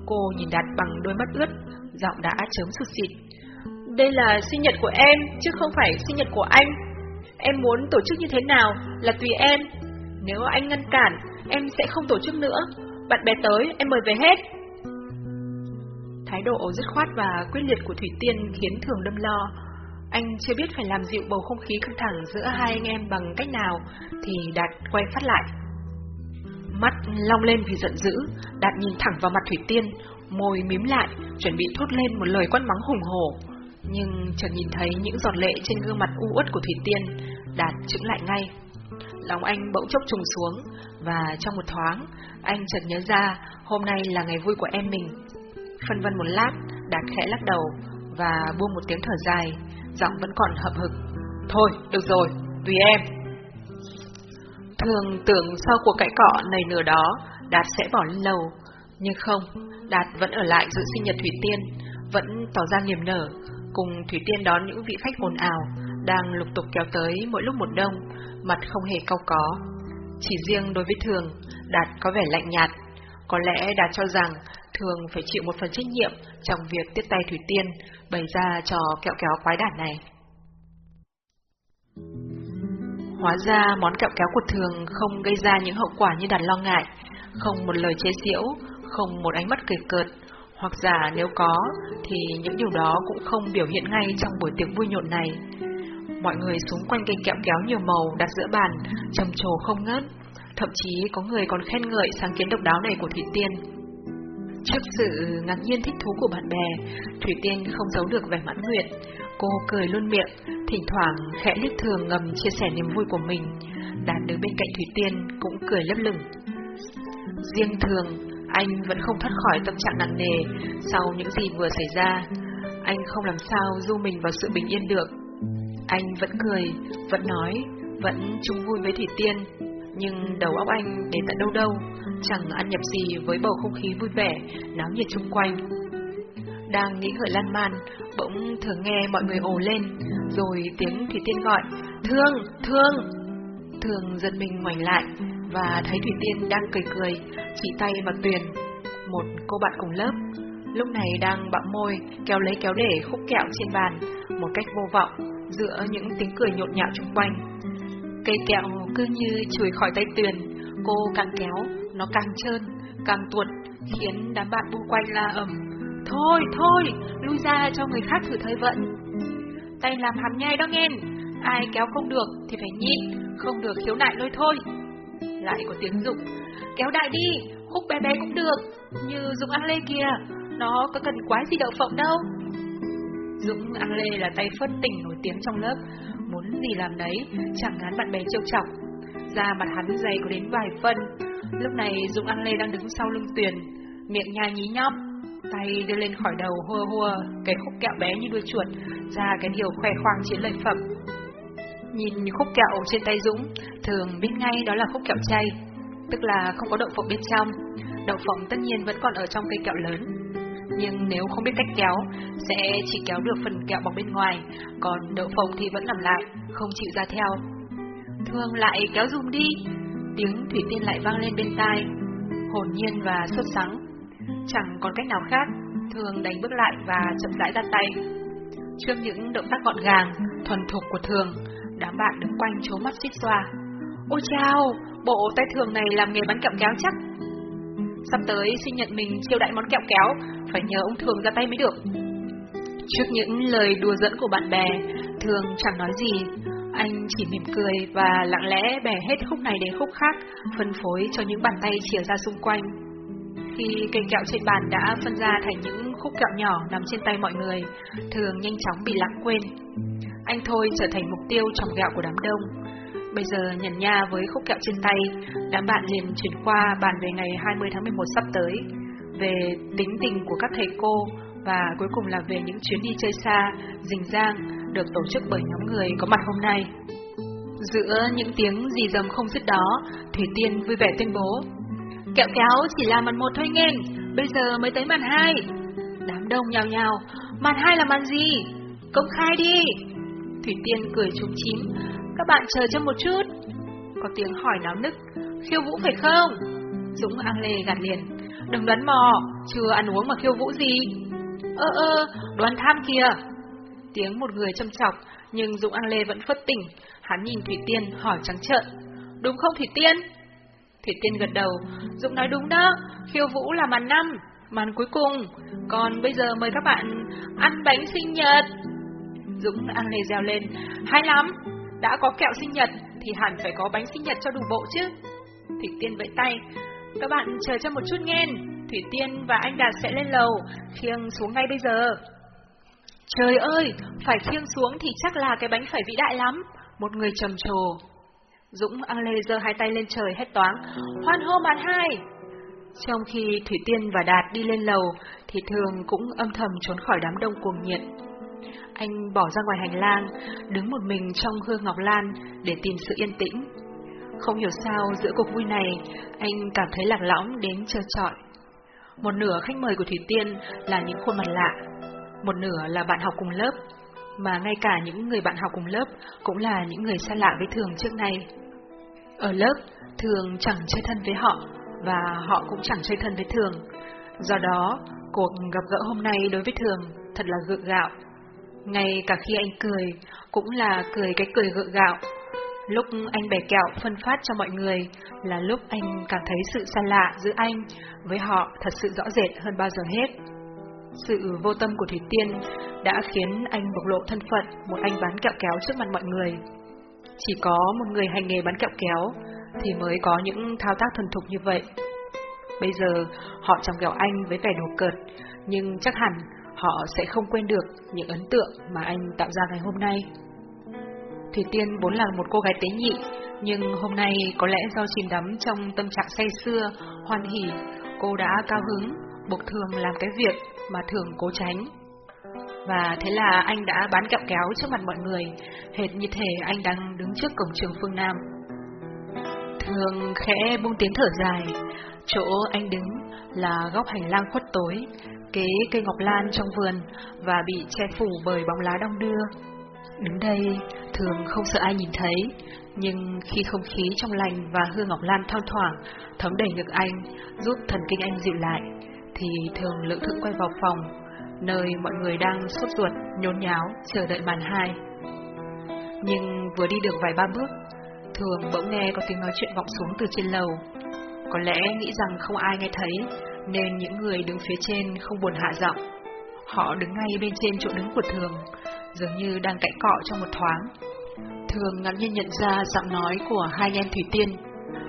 Cô nhìn Đạt bằng đôi mắt ướt, giọng đã chớm sụt xịt. Đây là sinh nhật của em, chứ không phải sinh nhật của anh. Em muốn tổ chức như thế nào là tùy em. Nếu anh ngăn cản, em sẽ không tổ chức nữa. Bạn bè tới, em mời về hết. Thái độ dứt khoát và quyết liệt của Thủy Tiên khiến Thường đâm lo. Anh chưa biết phải làm dịu bầu không khí căng thẳng giữa hai anh em bằng cách nào, thì Đạt quay phát lại. Mắt long lên vì giận dữ, Đạt nhìn thẳng vào mặt Thủy Tiên, môi mím lại, chuẩn bị thốt lên một lời quát mắng hùng hổ. Nhưng chợt nhìn thấy những giọt lệ trên gương mặt u uất của Thủy Tiên, Đạt chững lại ngay. Lòng anh bỗng chốc trùng xuống, và trong một thoáng, anh chợt nhớ ra hôm nay là ngày vui của em mình. Phân vân một lát, Đạt khẽ lắc đầu, và buông một tiếng thở dài, giọng vẫn còn hậm hực. Thôi, được rồi, tùy em. Thường tưởng sau cuộc cãi cọ này nửa đó, Đạt sẽ bỏ lên lầu, nhưng không, Đạt vẫn ở lại dự sinh nhật Thủy Tiên, vẫn tỏ ra niềm nở, cùng Thủy Tiên đón những vị khách ồn ào, đang lục tục kéo tới mỗi lúc một đông, mặt không hề cau có. Chỉ riêng đối với Thường, Đạt có vẻ lạnh nhạt, có lẽ Đạt cho rằng Thường phải chịu một phần trách nhiệm trong việc tiếp tay Thủy Tiên, bày ra trò kẹo kéo quái đản này. Hóa ra món kẹo kéo của Thường không gây ra những hậu quả như Đạt lo ngại, không một lời chế giễu, không một ánh mắt cười cợt, hoặc giả nếu có thì những điều đó cũng không biểu hiện ngay trong buổi tiệc vui nhộn này. Mọi người xung quanh cây kẹo kéo nhiều màu đặt giữa bàn, trầm trồ không ngớt, thậm chí có người còn khen ngợi sáng kiến độc đáo này của Thủy Tiên. Trước sự ngạc nhiên thích thú của bạn bè, Thủy Tiên không giấu được vẻ mãn nguyện. Cô cười luôn miệng, thỉnh thoảng khẽ liếc thường ngầm chia sẻ niềm vui của mình. đàn đứng bên cạnh Thủy Tiên cũng cười lấp lửng. Riêng thường, anh vẫn không thoát khỏi tâm trạng nặng nề sau những gì vừa xảy ra. Anh không làm sao du mình vào sự bình yên được. Anh vẫn cười, vẫn nói, vẫn chung vui với Thủy Tiên, nhưng đầu óc anh đến tận đâu đâu, chẳng ăn nhập gì với bầu không khí vui vẻ, náo nhiệt chung quanh. Đang nghĩ ngợi lan man, bỗng thường nghe mọi người ồ lên, rồi tiếng Thủy Tiên gọi, Thương, Thương! Thường giật mình ngoảnh lại, và thấy Thủy Tiên đang cười cười, chỉ tay vào Tuyền, một cô bạn cùng lớp. Lúc này đang bặm môi, kéo lấy kéo để khúc kẹo trên bàn, một cách vô vọng, giữa những tiếng cười nhộn nhạo chung quanh. Cây kẹo cứ như chùi khỏi tay Tuyền, cô càng kéo, nó càng trơn, càng tuột, khiến đám bạn bu quanh la ầm. Thôi, thôi, lui ra cho người khác thử thời vận. Tay làm hàm nhai đó nghe, ai kéo không được thì phải nhịn, không được khiếu nại lôi thôi. Lại có tiếng dụng, kéo đại đi, khúc bé bé cũng được, như Dũng ăn lê kìa, nó có cần quái gì đậu phộng đâu. Dũng ăn lê là tay phân tỉnh nổi tiếng trong lớp, muốn gì làm đấy, chẳng ngán bạn bè trêu chọc. Da mặt hắn dày có đến vài phân. Lúc này Dũng ăn lê đang đứng sau lưng Tuyền, miệng nhai nhí nhóc, tay đưa lên khỏi đầu hua hua cái khúc kẹo bé như đuôi chuột, ra cái điều khoe khoang chiến lợi phẩm. Nhìn khúc kẹo trên tay Dũng, thường biết ngay đó là khúc kẹo chay, tức là không có đậu phộng bên trong. Đậu phộng tất nhiên vẫn còn ở trong cây kẹo lớn, nhưng nếu không biết cách kéo, sẽ chỉ kéo được phần kẹo bọc bên ngoài, còn đậu phộng thì vẫn nằm lại, không chịu ra theo. Thương lại kéo dùm đi, tiếng thủy tiên lại vang lên bên tai, hồn nhiên và sốt sắng. Chẳng còn cách nào khác, Thường đánh bước lại và chậm rãi ra tay. Trước những động tác gọn gàng, thuần thục của Thường, đám bạn đứng quanh chố mắt xích xoa. Ôi chao, bộ tay Thường này làm nghề bán kẹo kéo chắc. Sắp tới sinh nhật mình chiêu đại món kẹo kéo, phải nhờ ông Thường ra tay mới được. Trước những lời đùa dẫn của bạn bè, Thường chẳng nói gì, anh chỉ mỉm cười và lặng lẽ bẻ hết khúc này đến khúc khác, phân phối cho những bàn tay chìa ra xung quanh. Khi cây kẹo trên bàn đã phân ra thành những khúc kẹo nhỏ nằm trên tay mọi người, Thường nhanh chóng bị lãng quên. Anh thôi trở thành mục tiêu trong gạo của đám đông. Bây giờ nhận nha với khúc kẹo trên tay, đám bạn liền chuyển qua bàn về ngày 20 tháng 11 sắp tới, về tính tình của các thầy cô và cuối cùng là về những chuyến đi chơi xa, rình rang được tổ chức bởi nhóm người có mặt hôm nay. Giữa những tiếng gì dầm không dứt đó, Thủy Tiên vui vẻ tuyên bố. Kẹo kéo chỉ là màn một thôi nghen, bây giờ mới tới màn hai. Đám đông nhào nhào, màn hai là màn gì? Công khai đi. Thủy Tiên cười trúng chím, các bạn chờ cho một chút. Có tiếng hỏi náo nức, khiêu vũ phải không? Dũng ăn lê gạt liền, đừng đoán mò, chưa ăn uống mà khiêu vũ gì. Ơ ơ, đoán tham kìa. Tiếng một người châm chọc, nhưng Dũng An Lê vẫn phất tỉnh, hắn nhìn Thủy Tiên hỏi trắng trợn. Đúng không Thủy Tiên? Thủy Tiên gật đầu, Dũng nói đúng đó, khiêu vũ là màn năm, màn cuối cùng, còn bây giờ mời các bạn ăn bánh sinh nhật. Dũng ăn Lê reo lên, hay lắm, đã có kẹo sinh nhật thì hẳn phải có bánh sinh nhật cho đủ bộ chứ. Thủy Tiên vẫy tay, các bạn chờ cho một chút nghe, Thủy Tiên và anh Đạt sẽ lên lầu, khiêng xuống ngay bây giờ. Trời ơi, phải khiêng xuống thì chắc là cái bánh phải vĩ đại lắm. Một người trầm trồ. Dũng ăn lê giơ hai tay lên trời hét toáng. Hoan hô màn hai! Trong khi Thủy Tiên và Đạt đi lên lầu, thì Thường cũng âm thầm trốn khỏi đám đông cuồng nhiệt. Anh bỏ ra ngoài hành lang, đứng một mình trong hương ngọc lan để tìm sự yên tĩnh. Không hiểu sao giữa cuộc vui này, anh cảm thấy lạc lõng đến trơ trọi. Một nửa khách mời của Thủy Tiên là những khuôn mặt lạ, một nửa là bạn học cùng lớp, mà ngay cả những người bạn học cùng lớp cũng là những người xa lạ với Thường trước nay. Ở lớp, Thường chẳng chơi thân với họ, và họ cũng chẳng chơi thân với Thường. Do đó, cuộc gặp gỡ hôm nay đối với Thường thật là gượng gạo. Ngay cả khi anh cười, cũng là cười cái cười gượng gạo. Lúc anh bẻ kẹo phân phát cho mọi người là lúc anh cảm thấy sự xa lạ giữa anh với họ thật sự rõ rệt hơn bao giờ hết. Sự vô tâm của Thủy Tiên đã khiến anh bộc lộ thân phận một anh bán kẹo kéo trước mặt mọi người. Chỉ có một người hành nghề bán kẹo kéo thì mới có những thao tác thuần thục như vậy. Bây giờ họ chồng kẹo anh với vẻ đồ cợt, nhưng chắc hẳn họ sẽ không quên được những ấn tượng mà anh tạo ra ngày hôm nay. Thủy Tiên vốn là một cô gái tế nhị, nhưng hôm nay có lẽ do chìm đắm trong tâm trạng say xưa, hoan hỉ, cô đã cao hứng, buộc thường làm cái việc mà thường cố tránh. Và thế là anh đã bán kẹo kéo trước mặt mọi người, hệt như thể anh đang đứng trước cổng trường phương Nam. Thường khẽ buông tiếng thở dài, chỗ anh đứng là góc hành lang khuất tối, kế cây ngọc lan trong vườn và bị che phủ bởi bóng lá đong đưa. Đứng đây, thường không sợ ai nhìn thấy, nhưng khi không khí trong lành và hương ngọc lan thoang thoảng thấm đầy ngực anh, giúp thần kinh anh dịu lại, thì thường lưỡng thượng quay vào phòng, nơi mọi người đang sốt ruột, nhốn nháo, chờ đợi màn hai. Nhưng vừa đi được vài ba bước, Thường bỗng nghe có tiếng nói chuyện vọng xuống từ trên lầu. Có lẽ nghĩ rằng không ai nghe thấy, nên những người đứng phía trên không buồn hạ giọng. Họ đứng ngay bên trên chỗ đứng của Thường, dường như đang cãi cọ trong một thoáng. Thường ngạc nhiên nhận ra giọng nói của hai anh em Thủy Tiên.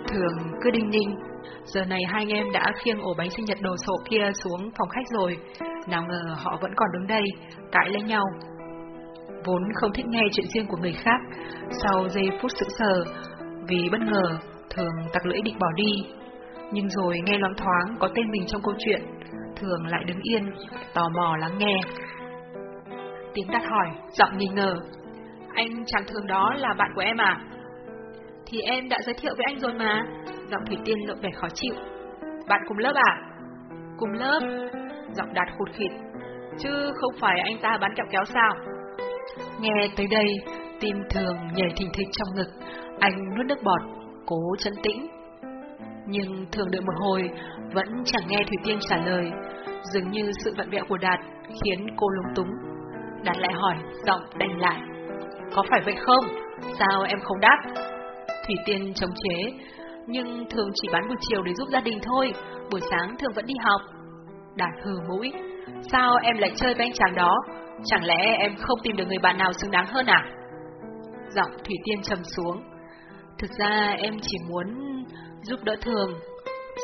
Thường cứ đinh ninh, giờ này hai anh em đã khiêng ổ bánh sinh nhật đồ sộ kia xuống phòng khách rồi, nào ngờ họ vẫn còn đứng đây, cãi lấy nhau. Vốn không thích nghe chuyện riêng của người khác, sau giây phút sững sờ, vì bất ngờ, thường tặc lưỡi định bỏ đi. Nhưng rồi nghe loáng thoáng có tên mình trong câu chuyện, thường lại đứng yên, tò mò lắng nghe. Tiếng đặt hỏi, giọng nghi ngờ. Anh chàng thường đó là bạn của em à? Thì em đã giới thiệu với anh rồi mà. Giọng Thủy Tiên lộ vẻ khó chịu. Bạn cùng lớp à? Cùng lớp. Giọng đạt khụt khịt. Chứ không phải anh ta bán kẹo kéo sao? Nghe tới đây, tim thường nhảy thình thịch trong ngực. Anh nuốt nước bọt, cố chân tĩnh. Nhưng thường đợi một hồi, vẫn chẳng nghe Thủy Tiên trả lời. Dường như sự vặn vẹo của Đạt khiến cô lúng túng. Đạt lại hỏi, giọng đành lại. Có phải vậy không? Sao em không đáp? Thủy Tiên chống chế, nhưng thường chỉ bán buổi chiều để giúp gia đình thôi, buổi sáng thường vẫn đi học. Đạt hừ mũi, sao em lại chơi với anh chàng đó? Chẳng lẽ em không tìm được người bạn nào xứng đáng hơn à? Giọng Thủy Tiên trầm xuống. Thực ra em chỉ muốn giúp đỡ thường.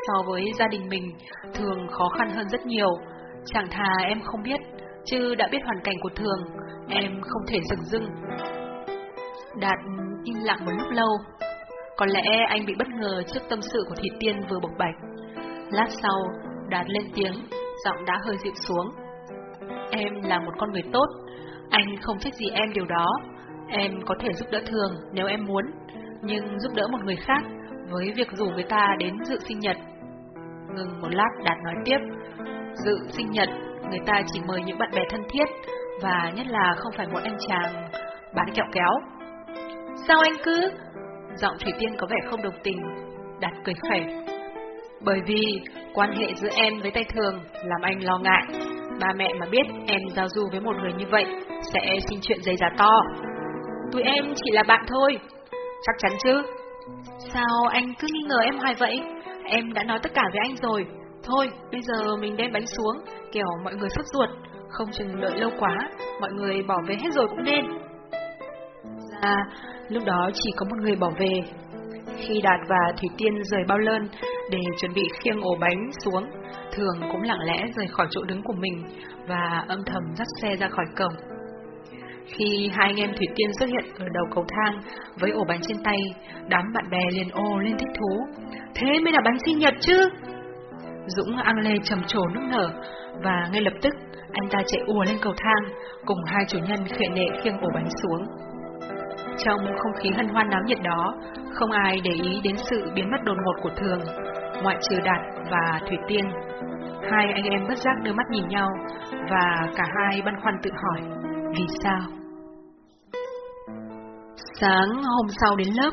So với gia đình mình, thường khó khăn hơn rất nhiều. Chẳng thà em không biết, chứ đã biết hoàn cảnh của thường, em không thể dừng dưng. Đạt im lặng một lúc lâu. Có lẽ anh bị bất ngờ trước tâm sự của thị Tiên vừa bộc bạch. Lát sau, Đạt lên tiếng, giọng đã hơi dịu xuống. Em là một con người tốt, anh không thích gì em điều đó. Em có thể giúp đỡ thường nếu em muốn, nhưng giúp đỡ một người khác với việc rủ người ta đến dự sinh nhật. Ngừng một lát Đạt nói tiếp, dự sinh nhật, người ta chỉ mời những bạn bè thân thiết, và nhất là không phải một anh chàng bán kẹo kéo. Sao anh cứ... Giọng Thủy Tiên có vẻ không đồng tình, Đạt cười khẩy. Bởi vì quan hệ giữa em với tay thường làm anh lo ngại. Ba mẹ mà biết em giao du với một người như vậy sẽ xin chuyện dây giá to. Tụi em chỉ là bạn thôi. Chắc chắn chứ. Sao anh cứ nghi ngờ em hoài vậy? Em đã nói tất cả với anh rồi. Thôi, bây giờ mình đem bánh xuống, kiểu mọi người sốt ruột. Không chừng đợi lâu quá, mọi người bỏ về hết rồi cũng nên. Ra, lúc đó chỉ có một người bỏ về. Khi Đạt và Thủy Tiên rời bao lơn để chuẩn bị khiêng ổ bánh xuống, Thường cũng lặng lẽ rời khỏi chỗ đứng của mình và âm thầm dắt xe ra khỏi cổng. Khi hai anh em Thủy Tiên xuất hiện ở đầu cầu thang với ổ bánh trên tay, đám bạn bè liền ô lên thích thú. Thế mới là bánh sinh nhật chứ? Dũng ăn lê trầm trồ nước nở và ngay lập tức anh ta chạy ùa lên cầu thang cùng hai chủ nhân khệ nệ khiêng ổ bánh xuống. Trong không khí hân hoan náo nhiệt đó, không ai để ý đến sự biến mất đột ngột của Thường, ngoại trừ Đạt và Thủy Tiên. Hai anh em bất giác đưa mắt nhìn nhau, và cả hai băn khoăn tự hỏi, vì sao? Sáng hôm sau đến lớp,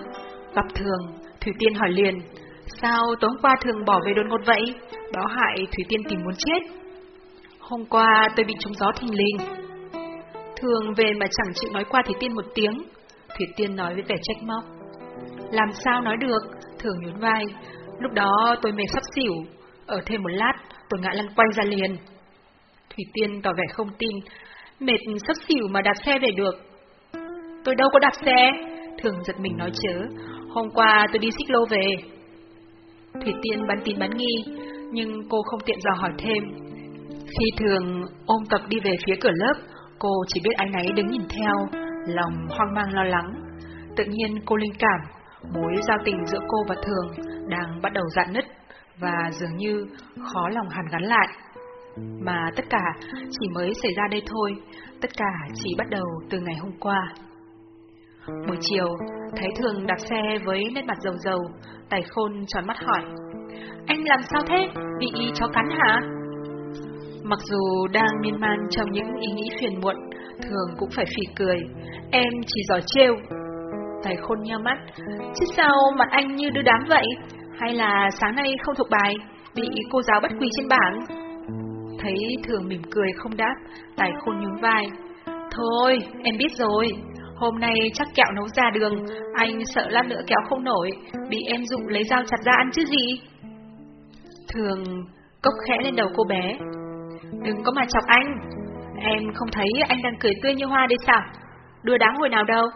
gặp Thường, Thủy Tiên hỏi liền, sao tối qua Thường bỏ về đột ngột vậy? báo hại Thủy Tiên tìm muốn chết. Hôm qua tôi bị trúng gió thình lình. Thường về mà chẳng chịu nói qua Thủy Tiên một tiếng, Thủy Tiên nói với vẻ trách móc. Làm sao nói được, thường nhún vai. Lúc đó tôi mệt sắp xỉu, ở thêm một lát, tôi ngã lăn quay ra liền. Thủy Tiên tỏ vẻ không tin, mệt sắp xỉu mà đạp xe về được. Tôi đâu có đạp xe, thường giật mình nói chớ, hôm qua tôi đi xích lô về. Thủy Tiên bán tin bán nghi, nhưng cô không tiện dò hỏi thêm. Khi thường ôm tập đi về phía cửa lớp, cô chỉ biết ái náy đứng nhìn theo, lòng hoang mang lo lắng. Tự nhiên cô linh cảm, mối giao tình giữa cô và Thường đang bắt đầu dạn nứt và dường như khó lòng hàn gắn lại. Mà tất cả chỉ mới xảy ra đây thôi, tất cả chỉ bắt đầu từ ngày hôm qua. Buổi chiều, thấy Thường đạp xe với nét mặt dầu dầu, tài khôn tròn mắt hỏi. Anh làm sao thế? Bị chó cắn hả? Mặc dù đang miên man trong những ý nghĩ phiền muộn, thường cũng phải phì cười. Em chỉ giỏi trêu. Tài khôn nheo mắt. Chứ sao mặt anh như đưa đám vậy? Hay là sáng nay không thuộc bài, bị cô giáo bắt quỳ trên bảng? Thấy thường mỉm cười không đáp, tài khôn nhún vai. Thôi, em biết rồi. Hôm nay chắc kẹo nấu ra đường, anh sợ lát nữa kéo không nổi, bị em dụ lấy dao chặt ra ăn chứ gì. Thường cốc khẽ lên đầu cô bé. Đừng có mà chọc anh, em không thấy anh đang cười tươi như hoa đấy sao? Đưa đáng hồi nào đâu.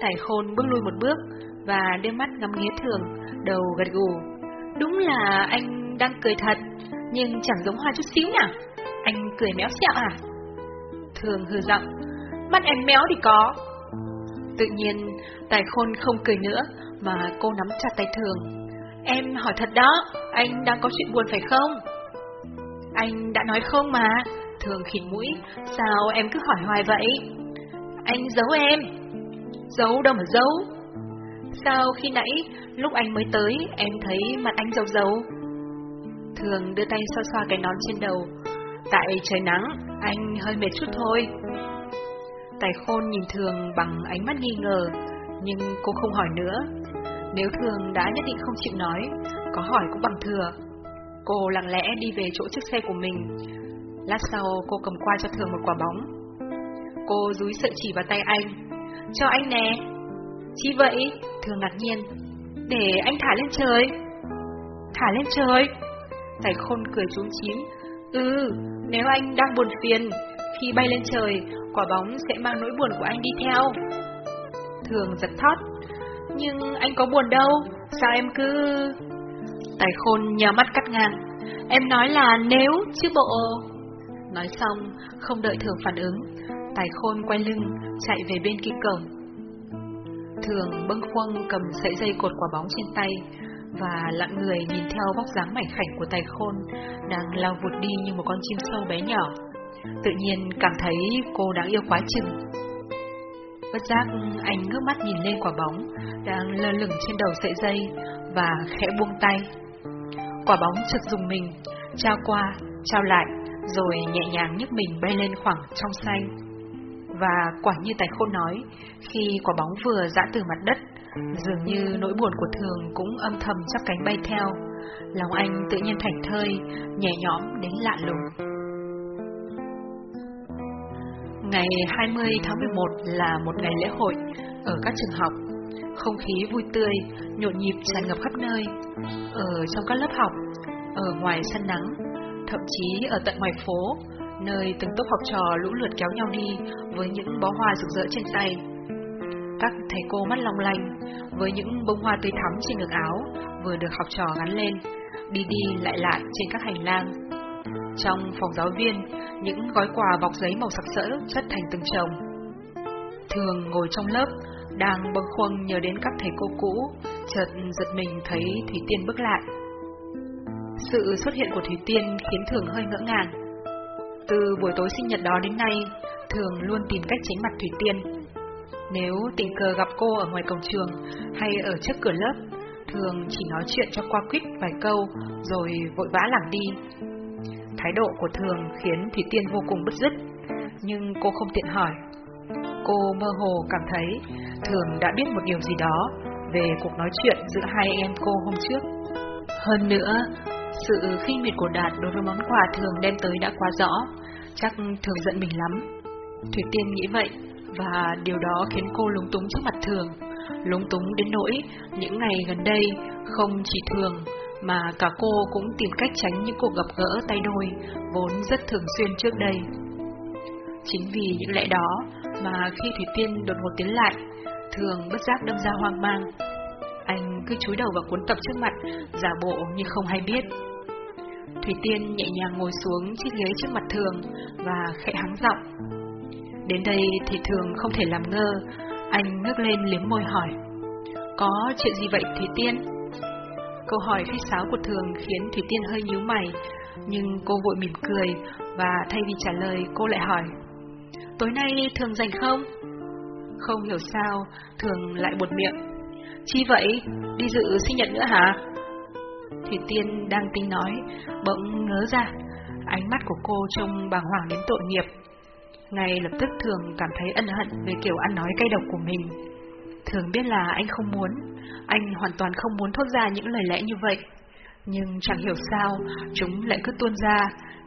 Tài khôn bước lui một bước và đưa mắt ngắm nghía thường, đầu gật gù. Đúng là anh đang cười thật, nhưng chẳng giống hoa chút xíu nào. Anh cười méo xẹo à? Thường hừ giọng, mắt em méo thì có. Tự nhiên, tài khôn không cười nữa, mà cô nắm chặt tay thường. Em hỏi thật đó, anh đang có chuyện buồn phải không? Anh đã nói không mà, thường khịt mũi, sao em cứ hỏi hoài vậy? Anh giấu em. Giấu đâu mà giấu? Sao khi nãy, lúc anh mới tới, em thấy mặt anh dầu dầu? Thường đưa tay xoa xoa cái nón trên đầu. Tại trời nắng, anh hơi mệt chút thôi. Tài khôn nhìn Thường bằng ánh mắt nghi ngờ, nhưng cô không hỏi nữa. Nếu Thường đã nhất định không chịu nói, có hỏi cũng bằng thừa. Cô lặng lẽ đi về chỗ chiếc xe của mình. Lát sau cô cầm qua cho Thường một quả bóng. Cô dúi sợi chỉ vào tay anh. Cho anh nè. Chi vậy? Thường ngạc nhiên. Để anh thả lên trời. Thả lên trời? Tài khôn cười trúng chín. Ừ, nếu anh đang buồn phiền, khi bay lên trời, quả bóng sẽ mang nỗi buồn của anh đi theo. Thường giật thót. Nhưng anh có buồn đâu, sao em cứ... Tài khôn nhờ mắt cắt ngang. Em nói là nếu chứ bộ... Nói xong, không đợi Thường phản ứng, Tài khôn quay lưng, chạy về bên kia cổng. Thường bâng khuâng cầm sợi dây cột quả bóng trên tay, và lặng người nhìn theo vóc dáng mảnh khảnh của tài khôn đang lao vụt đi như một con chim sâu bé nhỏ. Tự nhiên cảm thấy cô đáng yêu quá chừng. Bất giác anh ngước mắt nhìn lên quả bóng đang lơ lửng trên đầu sợi dây và khẽ buông tay. Quả bóng chợt dùng mình, trao qua, trao lại, rồi nhẹ nhàng nhấc mình bay lên khoảng trong xanh. Và quả như tài khôn nói, khi quả bóng vừa dã từ mặt đất, dường như nỗi buồn của thường cũng âm thầm chắp cánh bay theo. Lòng anh tự nhiên thảnh thơi, nhẹ nhõm đến lạ lùng. Ngày 20 tháng 11 là một ngày lễ hội ở các trường học. Không khí vui tươi, nhộn nhịp tràn ngập khắp nơi. Ở trong các lớp học, ở ngoài sân nắng, thậm chí ở tận ngoài phố, nơi từng tốp học trò lũ lượt kéo nhau đi với những bó hoa rực rỡ trên tay. Các thầy cô mắt long lanh với những bông hoa tươi thắm trên ngực áo vừa được học trò gắn lên, đi đi lại lại trên các hành lang. Trong phòng giáo viên, những gói quà bọc giấy màu sặc sỡ chất thành từng chồng. Thường ngồi trong lớp, đang bâng khuâng nhớ đến các thầy cô cũ, chợt giật mình thấy Thủy Tiên bước lại. Sự xuất hiện của Thủy Tiên khiến Thường hơi ngỡ ngàng. Từ buổi tối sinh nhật đó đến nay, Thường luôn tìm cách tránh mặt Thủy Tiên. Nếu tình cờ gặp cô ở ngoài cổng trường hay ở trước cửa lớp, Thường chỉ nói chuyện cho qua quýt vài câu rồi vội vã lảng đi. Thái độ của Thường khiến Thủy Tiên vô cùng bứt rứt, nhưng cô không tiện hỏi. Cô mơ hồ cảm thấy Thường đã biết một điều gì đó về cuộc nói chuyện giữa hai em cô hôm trước. Hơn nữa, sự khinh miệt của Đạt đối với món quà Thường đem tới đã quá rõ, chắc Thường giận mình lắm. Thủy Tiên nghĩ vậy, và điều đó khiến cô lúng túng trước mặt Thường. Lúng túng đến nỗi những ngày gần đây không chỉ Thường mà cả cô cũng tìm cách tránh những cuộc gặp gỡ tay đôi vốn rất thường xuyên trước đây. Chính vì những lẽ đó mà khi Thủy Tiên đột ngột tiến lại, thường bất giác đâm ra hoang mang. Anh cứ chúi đầu vào cuốn tập trước mặt, giả bộ như không hay biết. Thủy Tiên nhẹ nhàng ngồi xuống chiếc ghế trước mặt thường và khẽ hắng giọng. Đến đây thì thường không thể làm ngơ, anh ngước lên liếm môi hỏi. Có chuyện gì vậy Thủy Tiên? Câu hỏi khách sáo của Thường khiến Thủy Tiên hơi nhíu mày, nhưng cô vội mỉm cười và thay vì trả lời cô lại hỏi. Tối nay Thường rảnh không? Không hiểu sao, Thường lại buột miệng. Chi vậy? Đi dự sinh nhật nữa hả? Thủy Tiên đang tính nói, bỗng ngớ ra. Ánh mắt của cô trông bàng hoàng đến tội nghiệp. Ngay lập tức Thường cảm thấy ân hận về kiểu ăn nói cay độc của mình. Thường biết là anh không muốn, anh hoàn toàn không muốn thốt ra những lời lẽ như vậy. Nhưng chẳng hiểu sao, chúng lại cứ tuôn ra,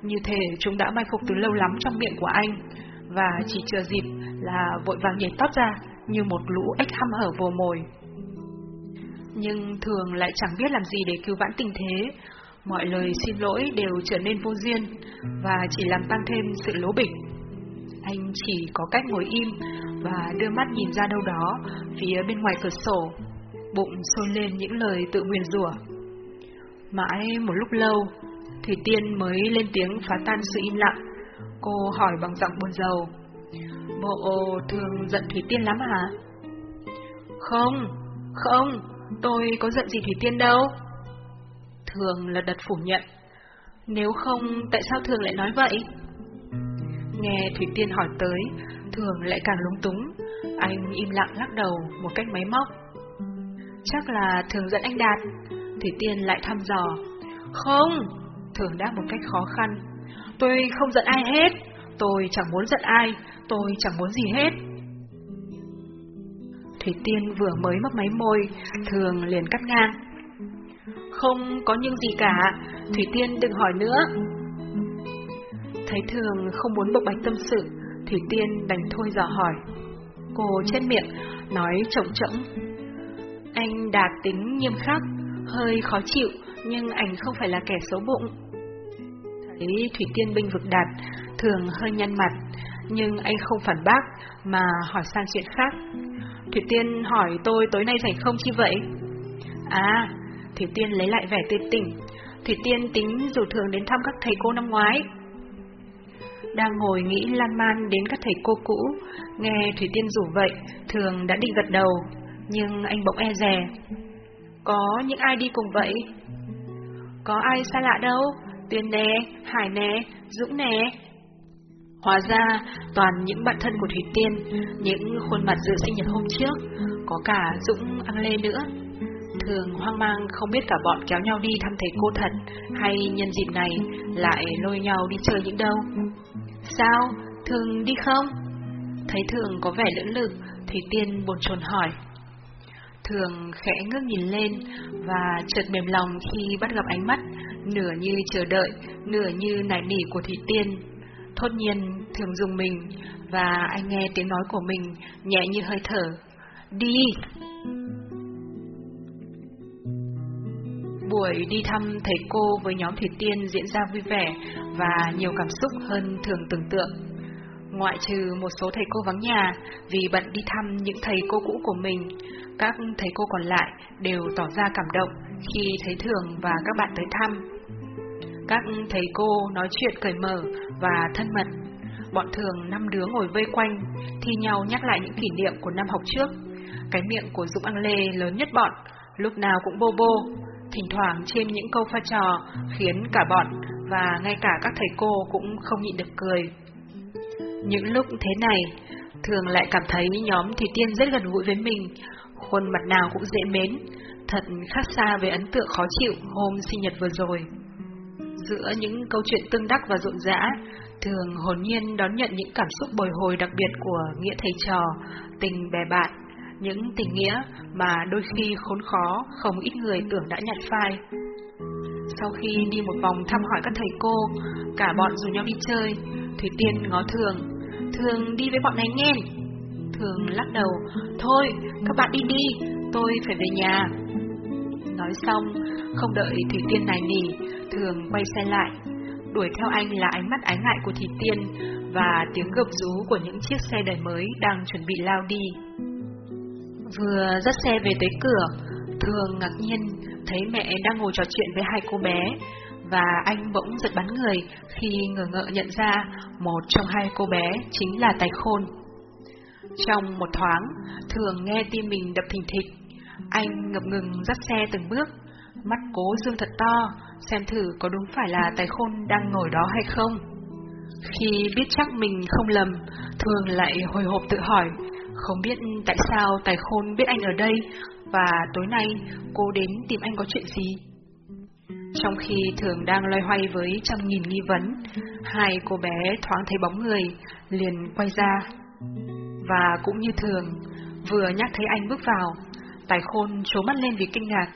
như thể chúng đã mai phục từ lâu lắm trong miệng của anh, và chỉ chờ dịp là vội vàng nhảy tót ra như một lũ ếch hăm hở vồ mồi. Nhưng thường lại chẳng biết làm gì để cứu vãn tình thế, mọi lời xin lỗi đều trở nên vô duyên và chỉ làm tăng thêm sự lố bịch. Anh chỉ có cách ngồi im và đưa mắt nhìn ra đâu đó phía bên ngoài cửa sổ, bụng sôi lên những lời tự nguyền rủa. Mãi một lúc lâu, Thủy Tiên mới lên tiếng phá tan sự im lặng. Cô hỏi bằng giọng buồn rầu. Bộ thường giận Thủy Tiên lắm hả? Không, không, tôi có giận gì Thủy Tiên đâu. Thường là đật phủ nhận. Nếu không, tại sao Thường lại nói vậy? Nghe Thủy Tiên hỏi tới, Thường lại càng lúng túng. Anh im lặng lắc đầu một cách máy móc. Chắc là Thường giận anh Đạt. Thủy Tiên lại thăm dò. Không, Thường đáp một cách khó khăn. Tôi không giận ai hết. Tôi chẳng muốn giận ai, tôi chẳng muốn gì hết. Thủy Tiên vừa mới mấp máy môi, Thường liền cắt ngang. Không có nhưng gì cả, Thủy Tiên đừng hỏi nữa. Thấy Thường không muốn bộc bạch tâm sự, Thủy Tiên đành thôi dò hỏi. Cô chết miệng, nói trống trống. Anh đạt tính nghiêm khắc, hơi khó chịu, nhưng anh không phải là kẻ xấu bụng. Thấy Thủy Tiên binh vực đạt, Thường hơi nhăn mặt, nhưng anh không phản bác, mà hỏi sang chuyện khác. Thủy Tiên hỏi tôi tối nay rảnh không chi vậy? À, Thủy Tiên lấy lại vẻ tươi tỉnh. Thủy Tiên tính dù thường đến thăm các thầy cô năm ngoái. Đang ngồi nghĩ lan man đến các thầy cô cũ, nghe Thủy Tiên rủ vậy, thường đã định gật đầu, nhưng anh bỗng e rè. Có những ai đi cùng vậy? Có ai xa lạ đâu, Tiên nè, Hải nè, Dũng nè. Hóa ra, toàn những bạn thân của Thủy Tiên, những khuôn mặt dự sinh nhật hôm trước, có cả Dũng ăn lê nữa. Thường hoang mang không biết cả bọn kéo nhau đi thăm thầy cô thật, hay nhân dịp này lại lôi nhau đi chơi những đâu. Sao? Thường đi không? Thấy Thường có vẻ lưỡng lực, Thủy Tiên buồn chồn hỏi. Thường khẽ ngước nhìn lên và chợt mềm lòng khi bắt gặp ánh mắt, nửa như chờ đợi, nửa như nài nỉ của Thủy Tiên. Thốt nhiên, Thường dùng mình, và anh nghe tiếng nói của mình nhẹ như hơi thở. Đi! Buổi đi thăm thầy cô với nhóm Thủy Tiên diễn ra vui vẻ và nhiều cảm xúc hơn thường tưởng tượng. Ngoại trừ một số thầy cô vắng nhà vì bận đi thăm những thầy cô cũ của mình, các thầy cô còn lại đều tỏ ra cảm động khi thấy Thường và các bạn tới thăm. Các thầy cô nói chuyện cởi mở và thân mật. Bọn Thường năm đứa ngồi vây quanh, thi nhau nhắc lại những kỷ niệm của năm học trước. Cái miệng của Dũng Ăn Lê lớn nhất bọn, lúc nào cũng bô bô, thỉnh thoảng trên những câu pha trò khiến cả bọn và ngay cả các thầy cô cũng không nhịn được cười. Những lúc thế này, thường lại cảm thấy nhóm Thủy Tiên rất gần gũi với mình, khuôn mặt nào cũng dễ mến, thật khác xa với ấn tượng khó chịu hôm sinh nhật vừa rồi. Giữa những câu chuyện tương đắc và rộn rã, thường hồn nhiên đón nhận những cảm xúc bồi hồi đặc biệt của nghĩa thầy trò, tình bè bạn, những tình nghĩa mà đôi khi khốn khó không ít người tưởng đã nhặt phai. Sau khi đi một vòng thăm hỏi các thầy cô, cả bọn rủ nhau đi chơi, Thủy Tiên ngó Thường, Thường đi với bọn này nghe. Thường lắc đầu, thôi, các bạn đi đi, tôi phải về nhà. Nói xong, không đợi Thủy Tiên này nỉ, Thường quay xe lại. Đuổi theo anh là ánh mắt ái ngại của Thủy Tiên và tiếng gầm rú của những chiếc xe đời mới đang chuẩn bị lao đi. Vừa dắt xe về tới cửa, Thường ngạc nhiên thấy mẹ đang ngồi trò chuyện với hai cô bé, và anh bỗng giật bắn người khi ngờ ngợ nhận ra một trong hai cô bé chính là Tài Khôn. Trong một thoáng, Thường nghe tim mình đập thình thịch, anh ngập ngừng dắt xe từng bước, mắt cố dương thật to, xem thử có đúng phải là Tài Khôn đang ngồi đó hay không. Khi biết chắc mình không lầm, Thường lại hồi hộp tự hỏi, không biết tại sao Tài Khôn biết anh ở đây và tối nay cô đến tìm anh có chuyện gì. Trong khi Thường đang loay hoay với trăm nghìn nghi vấn, hai cô bé thoáng thấy bóng người, liền quay ra. Và cũng như Thường, vừa nhắc thấy anh bước vào, Tài Khôn trố mắt lên vì kinh ngạc.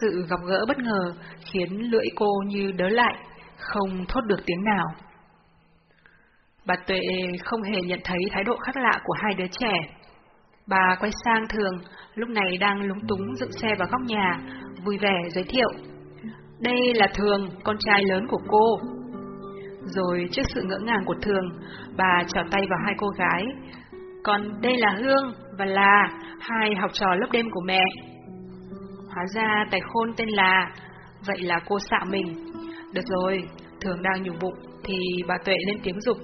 Sự gặp gỡ bất ngờ khiến lưỡi cô như đớ lại, không thốt được tiếng nào. Bà Tuệ không hề nhận thấy thái độ khác lạ của hai đứa trẻ. Bà quay sang Thường, lúc này đang lúng túng dựng xe vào góc nhà, vui vẻ giới thiệu. Đây là Thường, con trai lớn của cô. Rồi trước sự ngỡ ngàng của Thường, bà trò tay vào hai cô gái. Còn đây là Hương và là hai học trò lớp đêm của mẹ. Hóa ra tài khôn tên là, vậy là cô xạo mình. Được rồi, Thường đang nhủ bụng thì bà Tuệ lên tiếng dục.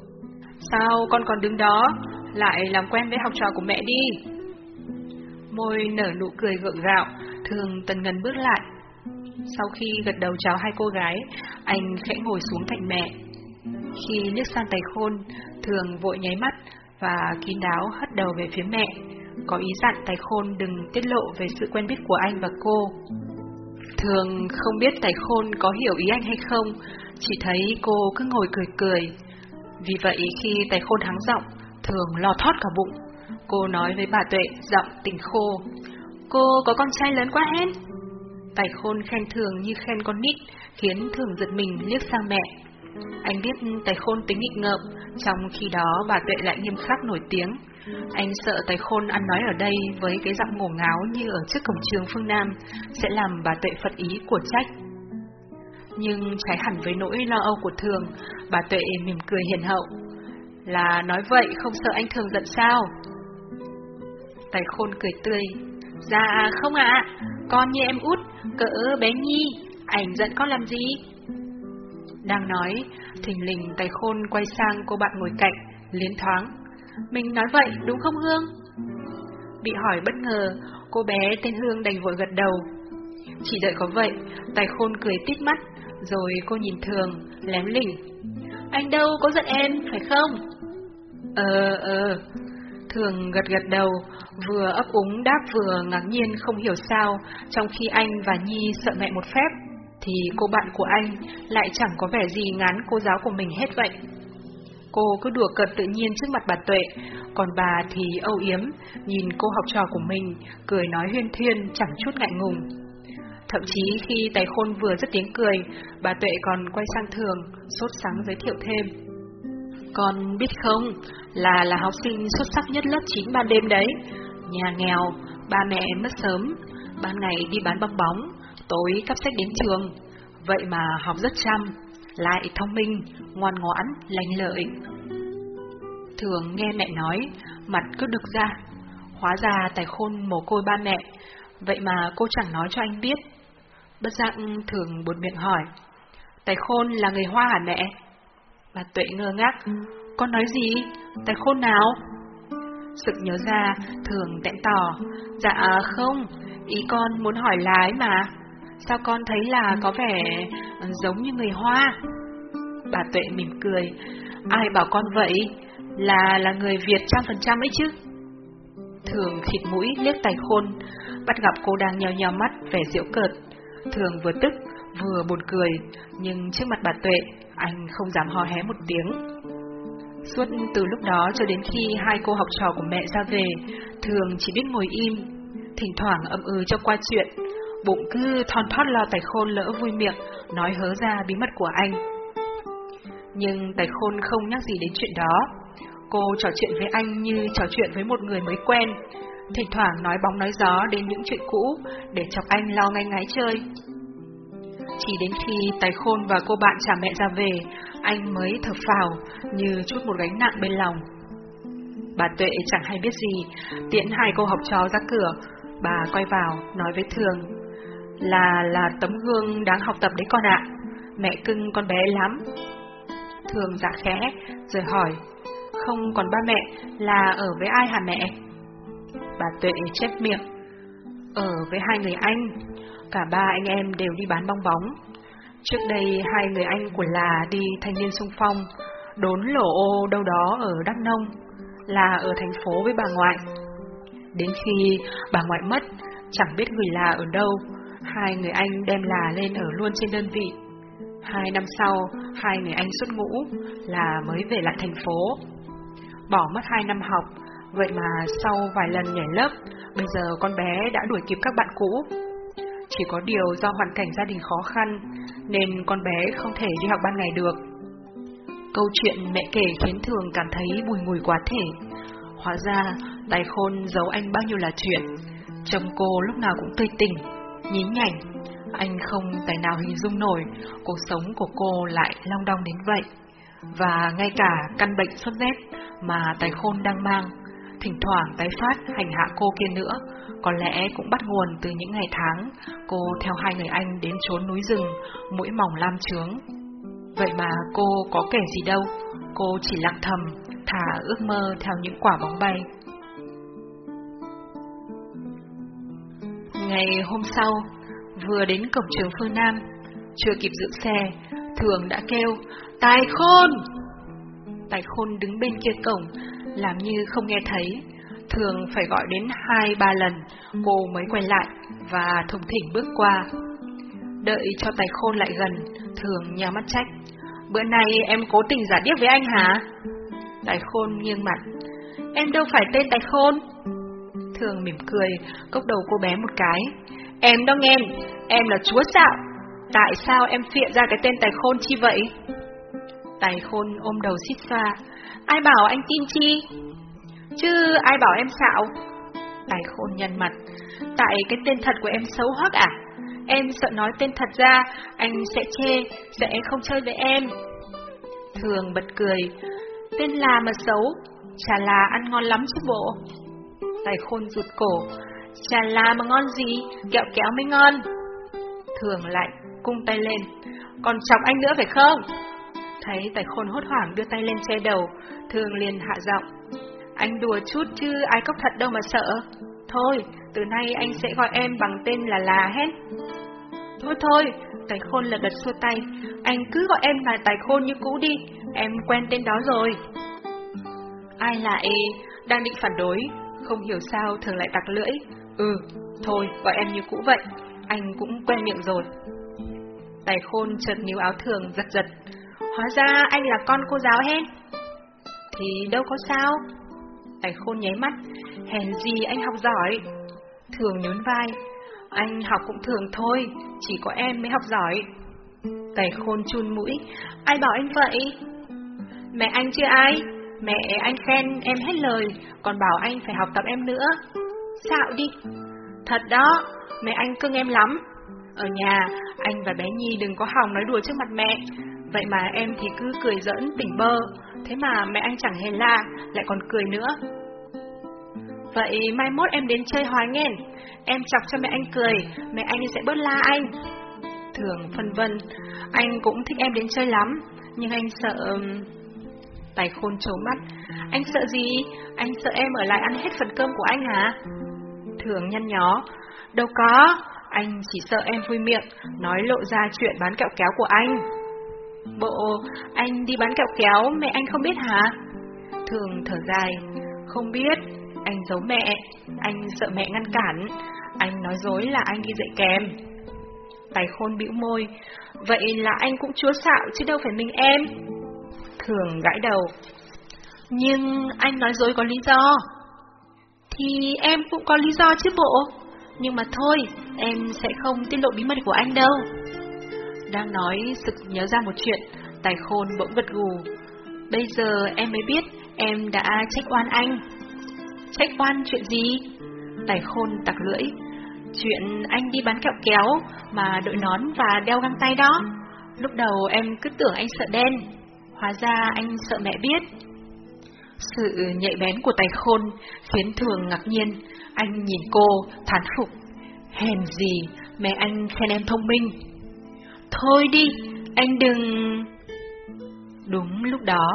Sao con còn đứng đó, lại làm quen với học trò của mẹ đi. Môi nở nụ cười gượng gạo, Thường tần ngần bước lại. Sau khi gật đầu chào hai cô gái, anh khẽ ngồi xuống cạnh mẹ. Khi nước sang tay khôn, Thường vội nháy mắt và kín đáo hất đầu về phía mẹ, có ý dặn tay khôn đừng tiết lộ về sự quen biết của anh và cô. Thường không biết tài khôn có hiểu ý anh hay không, chỉ thấy cô cứ ngồi cười cười. Vì vậy khi tài khôn hắng giọng, thường lo thoát cả bụng. Cô nói với bà Tuệ giọng tình khô. Cô có con trai lớn quá hết. Tài khôn khen thường như khen con nít, khiến thường giật mình liếc sang mẹ. Anh biết tài khôn tính nghịch ngợm, trong khi đó bà Tuệ lại nghiêm khắc nổi tiếng. Anh sợ tài khôn ăn nói ở đây với cái giọng ngổ ngáo như ở trước cổng trường phương Nam sẽ làm bà Tuệ phật ý của trách. Nhưng trái hẳn với nỗi lo âu của thường, bà Tuệ mỉm cười hiền hậu. Là nói vậy không sợ anh thường giận sao? Tài khôn cười tươi. Dạ không ạ, con như em út, cỡ bé Nhi, ảnh giận con làm gì? Đang nói, thình lình tài khôn quay sang cô bạn ngồi cạnh, liến thoáng. Mình nói vậy đúng không Hương? Bị hỏi bất ngờ, cô bé tên Hương đành vội gật đầu. Chỉ đợi có vậy, tài khôn cười tít mắt, rồi cô nhìn thường, lém lỉnh. Anh đâu có giận em, phải không? Ờ, ờ. Thường gật gật đầu, vừa ấp úng đáp vừa ngạc nhiên không hiểu sao, trong khi anh và Nhi sợ mẹ một phép, thì cô bạn của anh lại chẳng có vẻ gì ngán cô giáo của mình hết vậy. Cô cứ đùa cợt tự nhiên trước mặt bà Tuệ, còn bà thì âu yếm, nhìn cô học trò của mình, cười nói huyên thuyên chẳng chút ngại ngùng. Thậm chí khi tài khôn vừa dứt tiếng cười, bà Tuệ còn quay sang thường, sốt sáng giới thiệu thêm. Con biết không, là là học sinh xuất sắc nhất lớp 9 ban đêm đấy. Nhà nghèo, ba mẹ mất sớm, ban ngày đi bán bong bóng, tối cắp sách đến trường. Vậy mà học rất chăm, lại thông minh, ngoan ngoãn, lành lợi. Thường nghe mẹ nói, mặt cứ đực ra. Hóa ra tài khôn mồ côi ba mẹ, vậy mà cô chẳng nói cho anh biết. Bất giác thường buồn miệng hỏi, tài khôn là người Hoa hả mẹ? Bà Tuệ ngơ ngác, con nói gì? Tài khôn nào? sực nhớ ra, thường tẹn tỏ, dạ không, ý con muốn hỏi lái mà. Sao con thấy là có vẻ giống như người Hoa? Bà Tuệ mỉm cười. Ai bảo con vậy? Là là người Việt trăm phần trăm ấy chứ? Thường khịt mũi liếc tài khôn, bắt gặp cô đang nheo nheo mắt vẻ diễu cợt. Thường vừa tức, vừa buồn cười, nhưng trước mặt bà Tuệ, anh không dám hò hé một tiếng. Suốt từ lúc đó cho đến khi hai cô học trò của mẹ ra về, Thường chỉ biết ngồi im, thỉnh thoảng âm ư cho qua chuyện, bụng cứ thon thót lo tài khôn lỡ vui miệng, nói hớ ra bí mật của anh. Nhưng tài khôn không nhắc gì đến chuyện đó. Cô trò chuyện với anh như trò chuyện với một người mới quen, thỉnh thoảng nói bóng nói gió đến những chuyện cũ để chọc anh lo ngay ngái chơi. Chỉ đến khi tài khôn và cô bạn trả mẹ ra về, anh mới thở phào như chút một gánh nặng bên lòng. Bà Tuệ chẳng hay biết gì, tiễn hai cô học trò ra cửa, bà quay vào nói với Thường là là tấm gương đáng học tập đấy con ạ. Mẹ cưng con bé lắm. Thường dạ khẽ, rồi hỏi, không còn ba mẹ, là ở với ai hả mẹ? Bà Tuệ chép miệng, ở với hai người anh, cả ba anh em đều đi bán bong bóng. Trước đây hai người anh của là đi thanh niên sung phong, đốn lổ ô đâu đó ở Đắk Nông, là ở thành phố với bà ngoại. Đến khi bà ngoại mất, chẳng biết gửi là ở đâu, hai người anh đem là lên ở luôn trên đơn vị. Hai năm sau, hai người anh xuất ngũ là mới về lại thành phố. Bỏ mất hai năm học, vậy mà sau vài lần nhảy lớp, bây giờ con bé đã đuổi kịp các bạn cũ. Chỉ có điều do hoàn cảnh gia đình khó khăn, nên con bé không thể đi học ban ngày được. Câu chuyện mẹ kể khiến Thường cảm thấy bùi ngùi quá thể. Hóa ra, tài khôn giấu anh bao nhiêu là chuyện. Chồng cô lúc nào cũng tươi tỉnh, nhí nhảnh. Anh không tài nào hình dung nổi cuộc sống của cô lại long đong đến vậy. Và ngay cả căn bệnh sốt rét mà tài khôn đang mang, thỉnh thoảng tái phát hành hạ cô kia nữa, có lẽ cũng bắt nguồn từ những ngày tháng cô theo hai người anh đến trốn núi rừng, mũi mỏng lam trướng. Vậy mà cô có kể gì đâu, cô chỉ lặng thầm, thả ước mơ theo những quả bóng bay. Ngày hôm sau, vừa đến cổng trường phương Nam, chưa kịp dựng xe, Thường đã kêu, Tài Khôn! Tài Khôn đứng bên kia cổng, làm như không nghe thấy. Thường phải gọi đến hai ba lần, cô mới quay lại và thùng thỉnh bước qua. Đợi cho Tài Khôn lại gần, Thường nhào mắt trách. Bữa nay em cố tình giả điếc với anh hả? Tài Khôn nghiêng mặt. Em đâu phải tên Tài Khôn. Thường mỉm cười, cốc đầu cô bé một cái. Em đó nghe, em là chúa xạo. Tại sao em phiện ra cái tên Tài Khôn chi vậy? Tài Khôn ôm đầu xít xoa. Ai bảo anh tin chi? Chứ ai bảo em xạo? Tài Khôn nhăn mặt. Tại cái tên thật của em xấu hoắc à? Em sợ nói tên thật ra, anh sẽ chê, sẽ không chơi với em. Thường bật cười. Tên là mà xấu, chả là ăn ngon lắm chứ bộ. Tài Khôn rụt cổ. Chả là mà ngon gì, kẹo kéo mới ngon. Thường lại cung tay lên. Còn chọc anh nữa phải không? Thấy tài khôn hốt hoảng đưa tay lên che đầu, thường liền hạ giọng. Anh đùa chút chứ ai cốc thật đâu mà sợ. Thôi, từ nay anh sẽ gọi em bằng tên là là hết. Thôi thôi, tài khôn lật đật xua tay. Anh cứ gọi em là tài khôn như cũ đi, em quen tên đó rồi. Ai lại đang định phản đối, không hiểu sao thường lại tặc lưỡi. Ừ, thôi, gọi em như cũ vậy, anh cũng quen miệng rồi. Tài khôn chợt níu áo thường giật giật. Hóa ra anh là con cô giáo hen Thì đâu có sao. Tài khôn nháy mắt. Hèn gì anh học giỏi. Thường nhún vai. Anh học cũng thường thôi, chỉ có em mới học giỏi. Tài khôn chun mũi. Ai bảo anh vậy? Mẹ anh chưa ai? Mẹ anh khen em hết lời, còn bảo anh phải học tập em nữa. Xạo đi. Thật đó, mẹ anh cưng em lắm. Ở nhà, anh và bé Nhi đừng có hòng nói đùa trước mặt mẹ. Vậy mà em thì cứ cười giỡn tỉnh bơ, thế mà mẹ anh chẳng hề la, lại còn cười nữa. Vậy mai mốt em đến chơi hoài nghen, em chọc cho mẹ anh cười, mẹ anh sẽ bớt la anh. Thường phân vân, anh cũng thích em đến chơi lắm, nhưng anh sợ... Tài khôn trốn mắt, anh sợ gì? Anh sợ em ở lại ăn hết phần cơm của anh hả? Thường nhăn nhó, đâu có, anh chỉ sợ em vui miệng, nói lộ ra chuyện bán kẹo kéo của anh. Bộ, anh đi bán kẹo kéo, mẹ anh không biết hả? Thường thở dài, không biết, anh giấu mẹ, anh sợ mẹ ngăn cản, anh nói dối là anh đi dạy kèm. Tài khôn bĩu môi, vậy là anh cũng chúa xạo chứ đâu phải mình em. Thường gãi đầu, nhưng anh nói dối có lý do. Thì em cũng có lý do chứ bộ. Nhưng mà thôi, em sẽ không tiết lộ bí mật của anh đâu. Đang nói, sực nhớ ra một chuyện, tài khôn bỗng gật gù. Bây giờ em mới biết em đã trách oan anh. Trách oan chuyện gì? Tài khôn tặc lưỡi. Chuyện anh đi bán kẹo kéo mà đội nón và đeo găng tay đó. Lúc đầu em cứ tưởng anh sợ đen, hóa ra anh sợ mẹ biết. Sự nhạy bén của tài khôn khiến thường ngạc nhiên, anh nhìn cô, thán phục. Hèn gì, mẹ anh khen em thông minh. Thôi đi, anh đừng... Đúng lúc đó,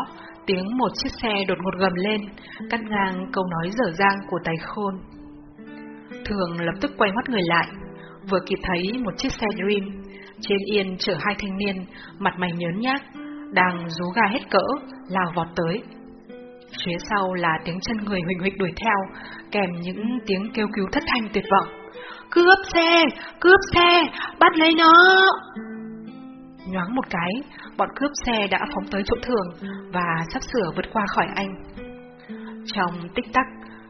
tiếng một chiếc xe đột ngột gầm lên, cắt ngang câu nói dở dang của tài khôn. Thường lập tức quay mắt người lại, vừa kịp thấy một chiếc xe Dream, trên yên chở hai thanh niên, mặt mày nhớn nhác, đang rú ga hết cỡ, lao vọt tới. Phía sau là tiếng chân người huỳnh huỳnh đuổi theo, kèm những tiếng kêu cứu thất thanh tuyệt vọng. Cướp xe! Cướp xe! Bắt lấy nó! Nhoáng một cái, bọn cướp xe đã phóng tới chỗ thường và sắp sửa vượt qua khỏi anh. Trong tích tắc,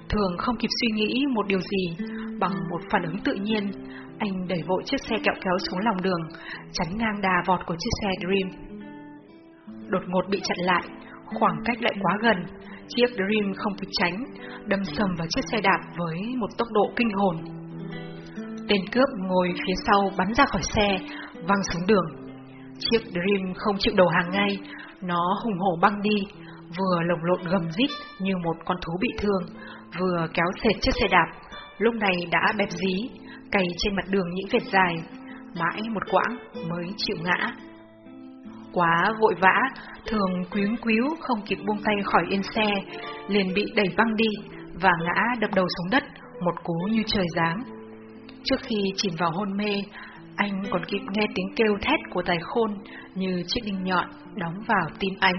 thường không kịp suy nghĩ một điều gì, bằng một phản ứng tự nhiên, anh đẩy vội chiếc xe kẹo kéo xuống lòng đường, chắn ngang đà vọt của chiếc xe Dream. đột ngột bị chặn lại, khoảng cách lại quá gần. Chiếc Dream không kịp tránh, đâm sầm vào chiếc xe đạp với một tốc độ kinh hồn. Tên cướp ngồi phía sau bắn ra khỏi xe, văng xuống đường. Chiếc Dream không chịu đầu hàng ngay, nó hùng hổ băng đi, vừa lồng lộn gầm rít như một con thú bị thương, vừa kéo sệt chiếc xe đạp, lúc này đã bẹp dí, cày trên mặt đường những vệt dài, mãi một quãng mới chịu ngã. Quá vội vã, thường quyến quíu không kịp buông tay khỏi yên xe, liền bị đẩy băng đi và ngã đập đầu xuống đất, một cú như trời giáng. Trước khi chìm vào hôn mê, anh còn kịp nghe tiếng kêu thét của tài khôn như chiếc đinh nhọn đóng vào tim anh.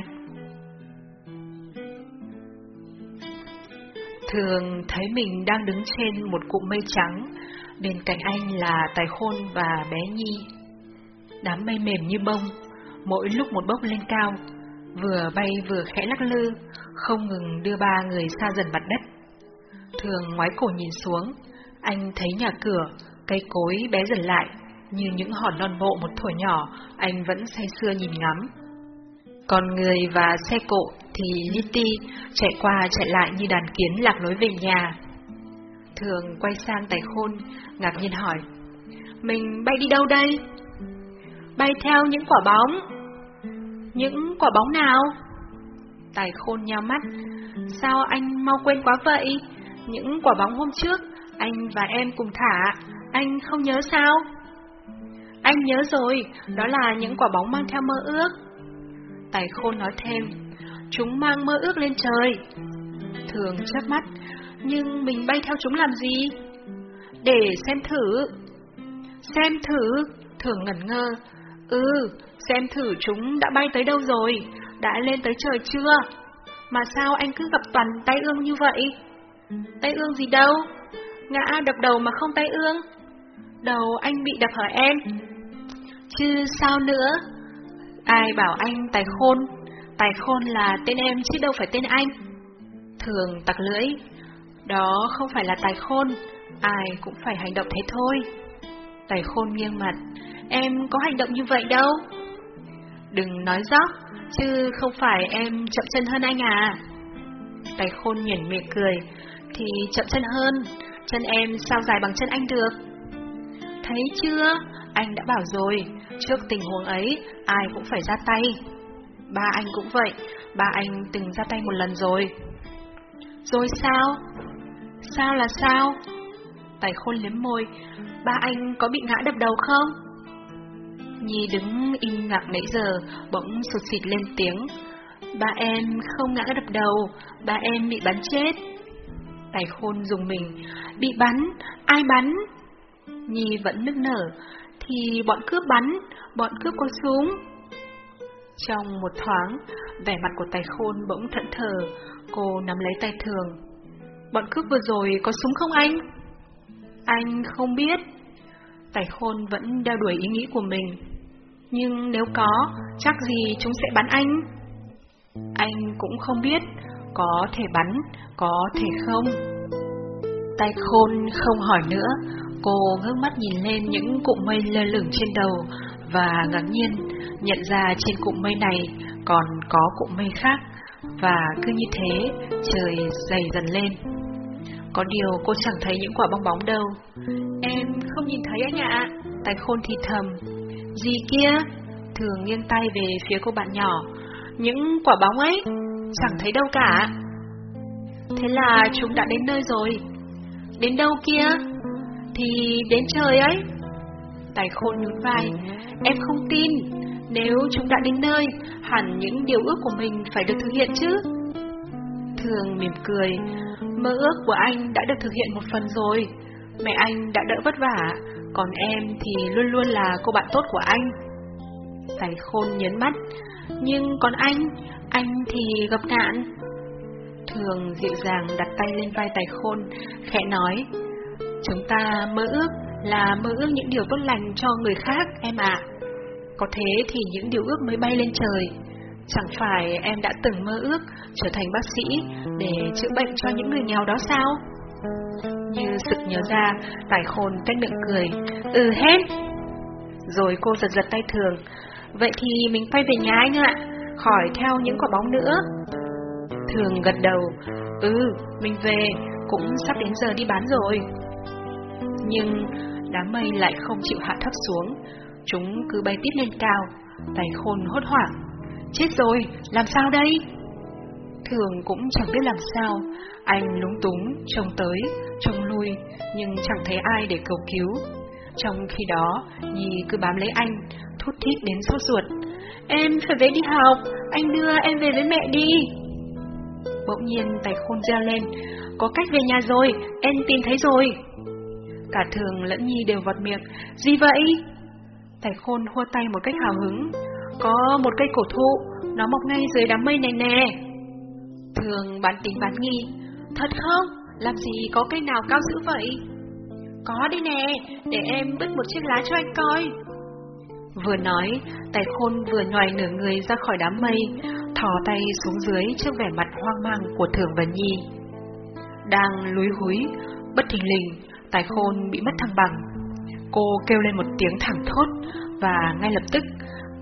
Thường thấy mình đang đứng trên một cụm mây trắng, bên cạnh anh là tài khôn và bé Nhi. Đám mây mềm như bông, mỗi lúc một bốc lên cao, vừa bay vừa khẽ lắc lư, không ngừng đưa ba người xa dần mặt đất. Thường ngoái cổ nhìn xuống, anh thấy nhà cửa, cây cối bé dần lại, như những hòn non bộ một thổi nhỏ, anh vẫn say sưa nhìn ngắm. Còn người và xe cộ thì li ti, chạy qua chạy lại như đàn kiến lạc lối về nhà. Thường quay sang tài khôn, ngạc nhiên hỏi, Mình bay đi đâu đây? Bay theo những quả bóng. Những quả bóng nào? Tài khôn nhao mắt, sao anh mau quên quá vậy? Những quả bóng hôm trước, anh và em cùng thả, anh không nhớ sao? Anh nhớ rồi, đó là những quả bóng mang theo mơ ước. Tài khôn nói thêm, chúng mang mơ ước lên trời. Thường chớp mắt, nhưng mình bay theo chúng làm gì? Để xem thử. Xem thử, thường ngẩn ngơ. Ừ, xem thử chúng đã bay tới đâu rồi, đã lên tới trời chưa? Mà sao anh cứ gặp toàn tay ương như vậy? Tay ương gì đâu? Ngã đập đầu mà không tay ương. Đầu anh bị đập hở em. Chứ sao nữa? Ai bảo anh tài khôn? Tài khôn là tên em chứ đâu phải tên anh. Thường tặc lưỡi. Đó không phải là tài khôn, ai cũng phải hành động thế thôi. Tài khôn nghiêng mặt. Em có hành động như vậy đâu. Đừng nói dóc, chứ không phải em chậm chân hơn anh à. Tài khôn nhển miệng cười. Thì chậm chân hơn, chân em sao dài bằng chân anh được? Thấy chưa? Anh đã bảo rồi, trước tình huống ấy, ai cũng phải ra tay. Ba anh cũng vậy, ba anh từng ra tay một lần rồi. Rồi sao? Sao là sao? Tài khôn liếm môi, ba anh có bị ngã đập đầu không? Nhi đứng im lặng nãy giờ, bỗng sụt xịt lên tiếng. Ba em không ngã đập đầu, ba em bị bắn chết. Tài khôn dùng mình, bị bắn, ai bắn? Nhi vẫn nức nở, thì bọn cướp bắn, bọn cướp có súng. Trong một thoáng, vẻ mặt của tài khôn bỗng thận thờ, cô nắm lấy tay thường. Bọn cướp vừa rồi có súng không anh? Anh không biết. Tài khôn vẫn đeo đuổi ý nghĩ của mình. Nhưng nếu có, chắc gì chúng sẽ bắn anh? Anh cũng không biết, có thể bắn, có thể không. Tài khôn không hỏi nữa, cô ngước mắt nhìn lên những cụm mây lơ lửng trên đầu và ngạc nhiên nhận ra trên cụm mây này còn có cụm mây khác và cứ như thế trời dày dần lên. Có điều cô chẳng thấy những quả bong bóng đâu. Em không nhìn thấy anh ạ. Tài khôn thì thầm. Gì kia? Thường nghiêng tay về phía cô bạn nhỏ. Những quả bóng ấy, chẳng thấy đâu cả. Thế là chúng đã đến nơi rồi. Đến đâu kia? Thì đến trời ấy. Tài khôn nhún vai. Em không tin. Nếu chúng đã đến nơi, hẳn những điều ước của mình phải được thực hiện chứ. Thường mỉm cười, mơ ước của anh đã được thực hiện một phần rồi. Mẹ anh đã đỡ vất vả, còn em thì luôn luôn là cô bạn tốt của anh. Tài khôn nhấn mắt, nhưng còn anh, anh thì gặp nạn. Thường dịu dàng đặt tay lên vai tài khôn, khẽ nói, chúng ta mơ ước là mơ ước những điều tốt lành cho người khác em ạ. Có thế thì những điều ước mới bay lên trời. Chẳng phải em đã từng mơ ước trở thành bác sĩ để chữa bệnh cho những người nghèo đó sao? Như sực nhớ ra, tài khôn cách miệng cười. Ừ hết. Rồi cô giật giật tay thường. Vậy thì mình quay về nhà anh ạ. khỏi theo những quả bóng nữa. Thường gật đầu, ừ, mình về, cũng sắp đến giờ đi bán rồi. Nhưng đám mây lại không chịu hạ thấp xuống, chúng cứ bay tiếp lên cao, Tài khôn hốt hoảng. Chết rồi, làm sao đây? Thường cũng chẳng biết làm sao, anh lúng túng, trông tới, trông lui, nhưng chẳng thấy ai để cầu cứu. Trong khi đó, Nhi cứ bám lấy anh, thút thít đến sốt ruột. Em phải về đi học, anh đưa em về với mẹ đi. Bỗng nhiên tài khôn reo lên, có cách về nhà rồi, em tìm thấy rồi. Cả thường lẫn Nhi đều vọt miệng, gì vậy? Tài khôn hua tay một cách hào hứng, có một cây cổ thụ, nó mọc ngay dưới đám mây này nè. Thường bán tính bán nghi, thật không? Làm gì có cây nào cao dữ vậy? Có đây nè, để em bứt một chiếc lá cho anh coi. Vừa nói, tài khôn vừa nhòi nửa người ra khỏi đám mây, thò tay xuống dưới trước vẻ mặt hoang mang của Thường và Nhi. Đang lúi húi, bất thình lình, tài khôn bị mất thăng bằng. Cô kêu lên một tiếng thẳng thốt và ngay lập tức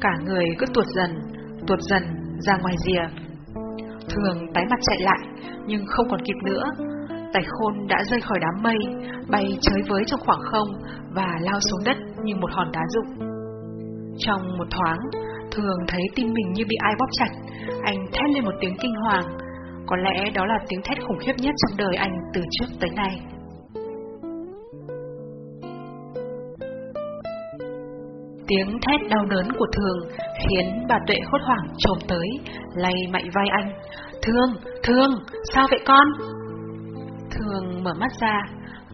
cả người cứ tuột dần, tuột dần ra ngoài rìa. Thường tái mặt chạy lại, nhưng không còn kịp nữa. Tài khôn đã rơi khỏi đám mây, bay chới với trong khoảng không và lao xuống đất như một hòn đá rụng. Trong một thoáng, Thường thấy tim mình như bị ai bóp chặt, anh thét lên một tiếng kinh hoàng. Có lẽ đó là tiếng thét khủng khiếp nhất trong đời anh từ trước tới nay. Tiếng thét đau đớn của Thường khiến bà Tuệ hốt hoảng trồm tới, lay mạnh vai anh. Thương, Thương, sao vậy con? Thường mở mắt ra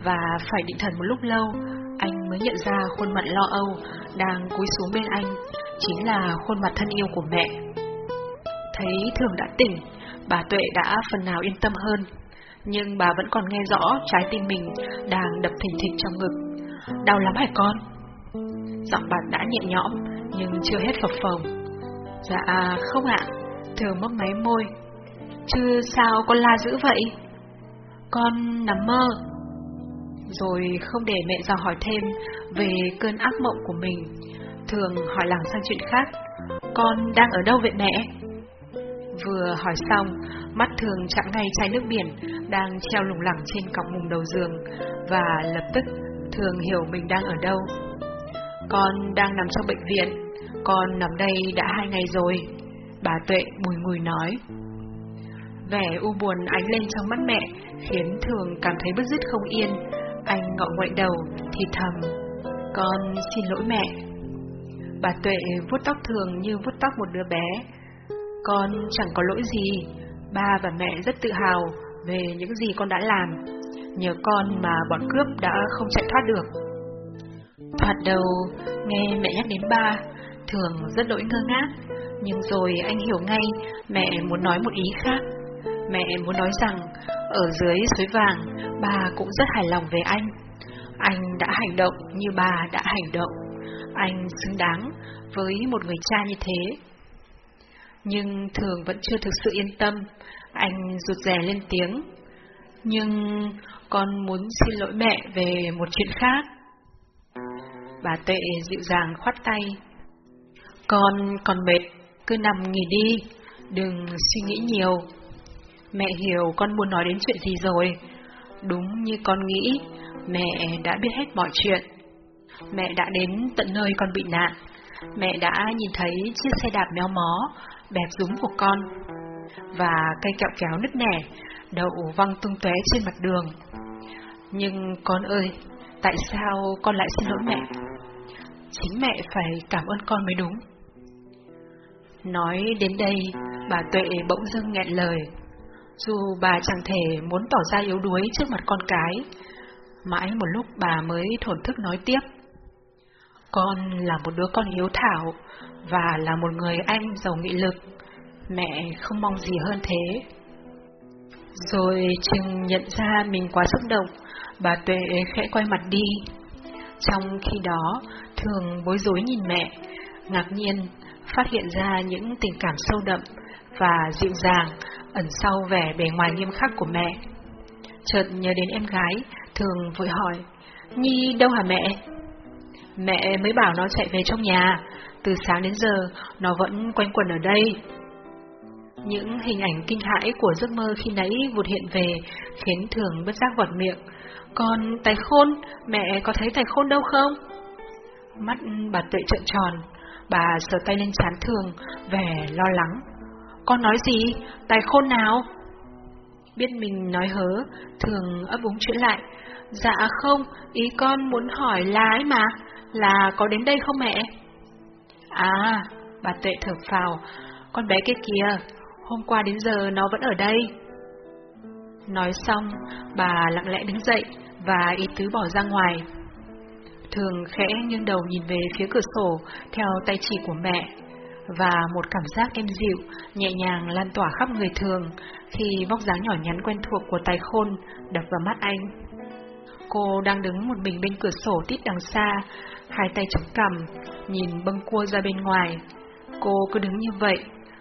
và phải định thần một lúc lâu, anh mới nhận ra khuôn mặt lo âu đang cúi xuống bên anh, chính là khuôn mặt thân yêu của mẹ. Thấy Thường đã tỉnh, bà Tuệ đã phần nào yên tâm hơn, nhưng bà vẫn còn nghe rõ trái tim mình đang đập thình thịch trong ngực. Đau lắm hả con? Giọng bạn đã nhẹ nhõm, nhưng chưa hết phập phồng. Dạ à, không ạ, Thường mấp máy môi. Chứ sao con la dữ vậy? Con nằm mơ. Rồi không để mẹ dò hỏi thêm về cơn ác mộng của mình, thường hỏi làng sang chuyện khác. Con đang ở đâu vậy mẹ? Vừa hỏi xong, mắt thường chạm ngay chai nước biển đang treo lủng lẳng trên cọc mùng đầu giường và lập tức thường hiểu mình đang ở đâu. Con đang nằm trong bệnh viện, con nằm đây đã hai ngày rồi. Bà Tuệ mùi mùi nói. Vẻ u buồn ánh lên trong mắt mẹ, khiến Thường cảm thấy bứt rứt không yên. Anh ngọ ngoại đầu, thì thầm. Con xin lỗi mẹ. Bà Tuệ vuốt tóc Thường như vuốt tóc một đứa bé. Con chẳng có lỗi gì, ba và mẹ rất tự hào về những gì con đã làm. Nhờ con mà bọn cướp đã không chạy thoát được. Thoạt đầu, nghe mẹ nhắc đến ba, Thường rất đỗi ngơ ngác, nhưng rồi anh hiểu ngay mẹ muốn nói một ý khác. Mẹ muốn nói rằng, ở dưới suối vàng, bà cũng rất hài lòng về anh. Anh đã hành động như bà đã hành động. Anh xứng đáng với một người cha như thế. Nhưng Thường vẫn chưa thực sự yên tâm. Anh rụt rè lên tiếng. Nhưng con muốn xin lỗi mẹ về một chuyện khác. Bà Tuệ dịu dàng khoát tay. Con còn mệt, cứ nằm nghỉ đi, đừng suy nghĩ nhiều. Mẹ hiểu con muốn nói đến chuyện gì rồi. Đúng như con nghĩ, mẹ đã biết hết mọi chuyện. Mẹ đã đến tận nơi con bị nạn. Mẹ đã nhìn thấy chiếc xe đạp méo mó, bẹp rúng của con. Và cây kẹo kéo nứt nẻ, đậu văng tung tóe trên mặt đường. Nhưng con ơi, tại sao con lại xin lỗi mẹ? Chính mẹ phải cảm ơn con mới đúng. Nói đến đây, bà Tuệ bỗng dưng nghẹn lời. Dù bà chẳng thể muốn tỏ ra yếu đuối trước mặt con cái, mãi một lúc bà mới thổn thức nói tiếp. Con là một đứa con hiếu thảo và là một người anh giàu nghị lực. Mẹ không mong gì hơn thế. Rồi chừng nhận ra mình quá xúc động, bà Tuệ khẽ quay mặt đi. Trong khi đó, thường bối rối nhìn mẹ, ngạc nhiên phát hiện ra những tình cảm sâu đậm và dịu dàng ẩn sau vẻ bề ngoài nghiêm khắc của mẹ. Chợt nhớ đến em gái, thường vội hỏi, Nhi đâu hả mẹ? Mẹ mới bảo nó chạy về trong nhà, từ sáng đến giờ nó vẫn quanh quẩn ở đây. Những hình ảnh kinh hãi của giấc mơ khi nãy vụt hiện về, khiến thường bất giác vọt miệng. Còn tài khôn, mẹ có thấy tài khôn đâu không? Mắt bà tuệ trợn tròn, bà sờ tay lên chán thường, vẻ lo lắng. Con nói gì? Tài khôn nào? Biết mình nói hớ, thường ấp úng chuyện lại. Dạ không, ý con muốn hỏi là ấy mà, là có đến đây không mẹ? À, bà tuệ thở phào, con bé kia kìa, hôm qua đến giờ nó vẫn ở đây. Nói xong, bà lặng lẽ đứng dậy và ý tứ bỏ ra ngoài. Thường khẽ nghiêng đầu nhìn về phía cửa sổ theo tay chỉ của mẹ, và một cảm giác êm dịu, nhẹ nhàng lan tỏa khắp người thường khi vóc dáng nhỏ nhắn quen thuộc của tài khôn đập vào mắt anh. Cô đang đứng một mình bên cửa sổ tít đằng xa, hai tay chống cằm, nhìn bâng cua ra bên ngoài. Cô cứ đứng như vậy,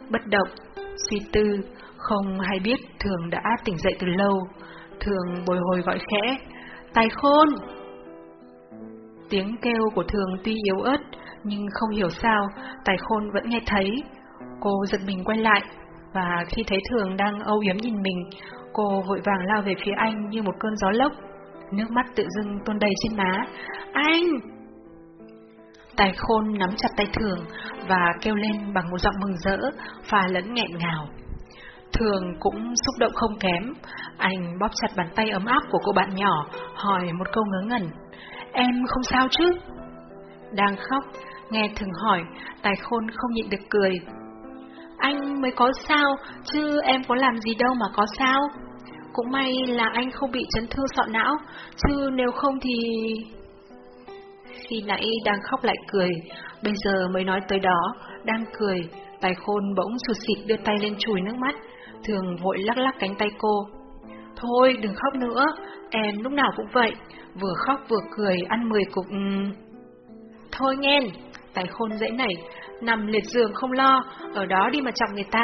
bất động, suy tư, không hay biết Thường đã tỉnh dậy từ lâu. Thường bồi hồi gọi khẽ, Tài khôn! Tiếng kêu của Thường tuy yếu ớt, nhưng không hiểu sao, Tài khôn vẫn nghe thấy. Cô giật mình quay lại, và khi thấy Thường đang âu yếm nhìn mình, cô vội vàng lao về phía anh như một cơn gió lốc. Nước mắt tự dưng tuôn đầy trên má. Anh! Tài khôn nắm chặt tay Thường và kêu lên bằng một giọng mừng rỡ, pha lẫn nghẹn ngào. Thường cũng xúc động không kém, anh bóp chặt bàn tay ấm áp của cô bạn nhỏ, hỏi một câu ngớ ngẩn. Em không sao chứ? Đang khóc, nghe Thường hỏi, tài khôn không nhịn được cười. Anh mới có sao, chứ em có làm gì đâu mà có sao. Cũng may là anh không bị chấn thương sọ não, chứ nếu không thì... Khi nãy đang khóc lại cười, bây giờ mới nói tới đó, đang cười, tài khôn bỗng sụt xịt đưa tay lên chùi nước mắt, thường vội lắc lắc cánh tay cô. Thôi đừng khóc nữa, em lúc nào cũng vậy, vừa khóc vừa cười ăn mười cục... Thôi nghe, tài khôn dễ nảy, nằm liệt giường không lo, ở đó đi mà chọc người ta.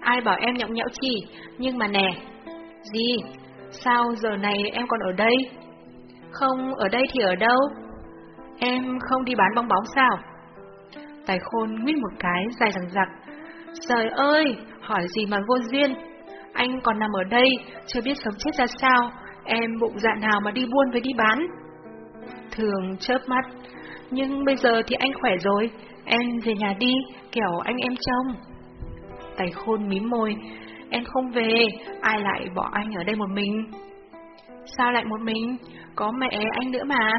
Ai bảo em nhõng nhẽo chỉ, nhưng mà nè. Gì? Sao giờ này em còn ở đây? Không, ở đây thì ở đâu? Em không đi bán bong bóng sao? Tài khôn nguyết một cái dài dằng dặc. Trời ơi, hỏi gì mà vô duyên. Anh còn nằm ở đây, chưa biết sống chết ra sao, em bụng dạ nào mà đi buôn với đi bán. Thường chớp mắt, nhưng bây giờ thì anh khỏe rồi, em về nhà đi, kẻo anh em trông. Tài khôn mím môi, em không về, ai lại bỏ anh ở đây một mình? Sao lại một mình? Có mẹ anh nữa mà.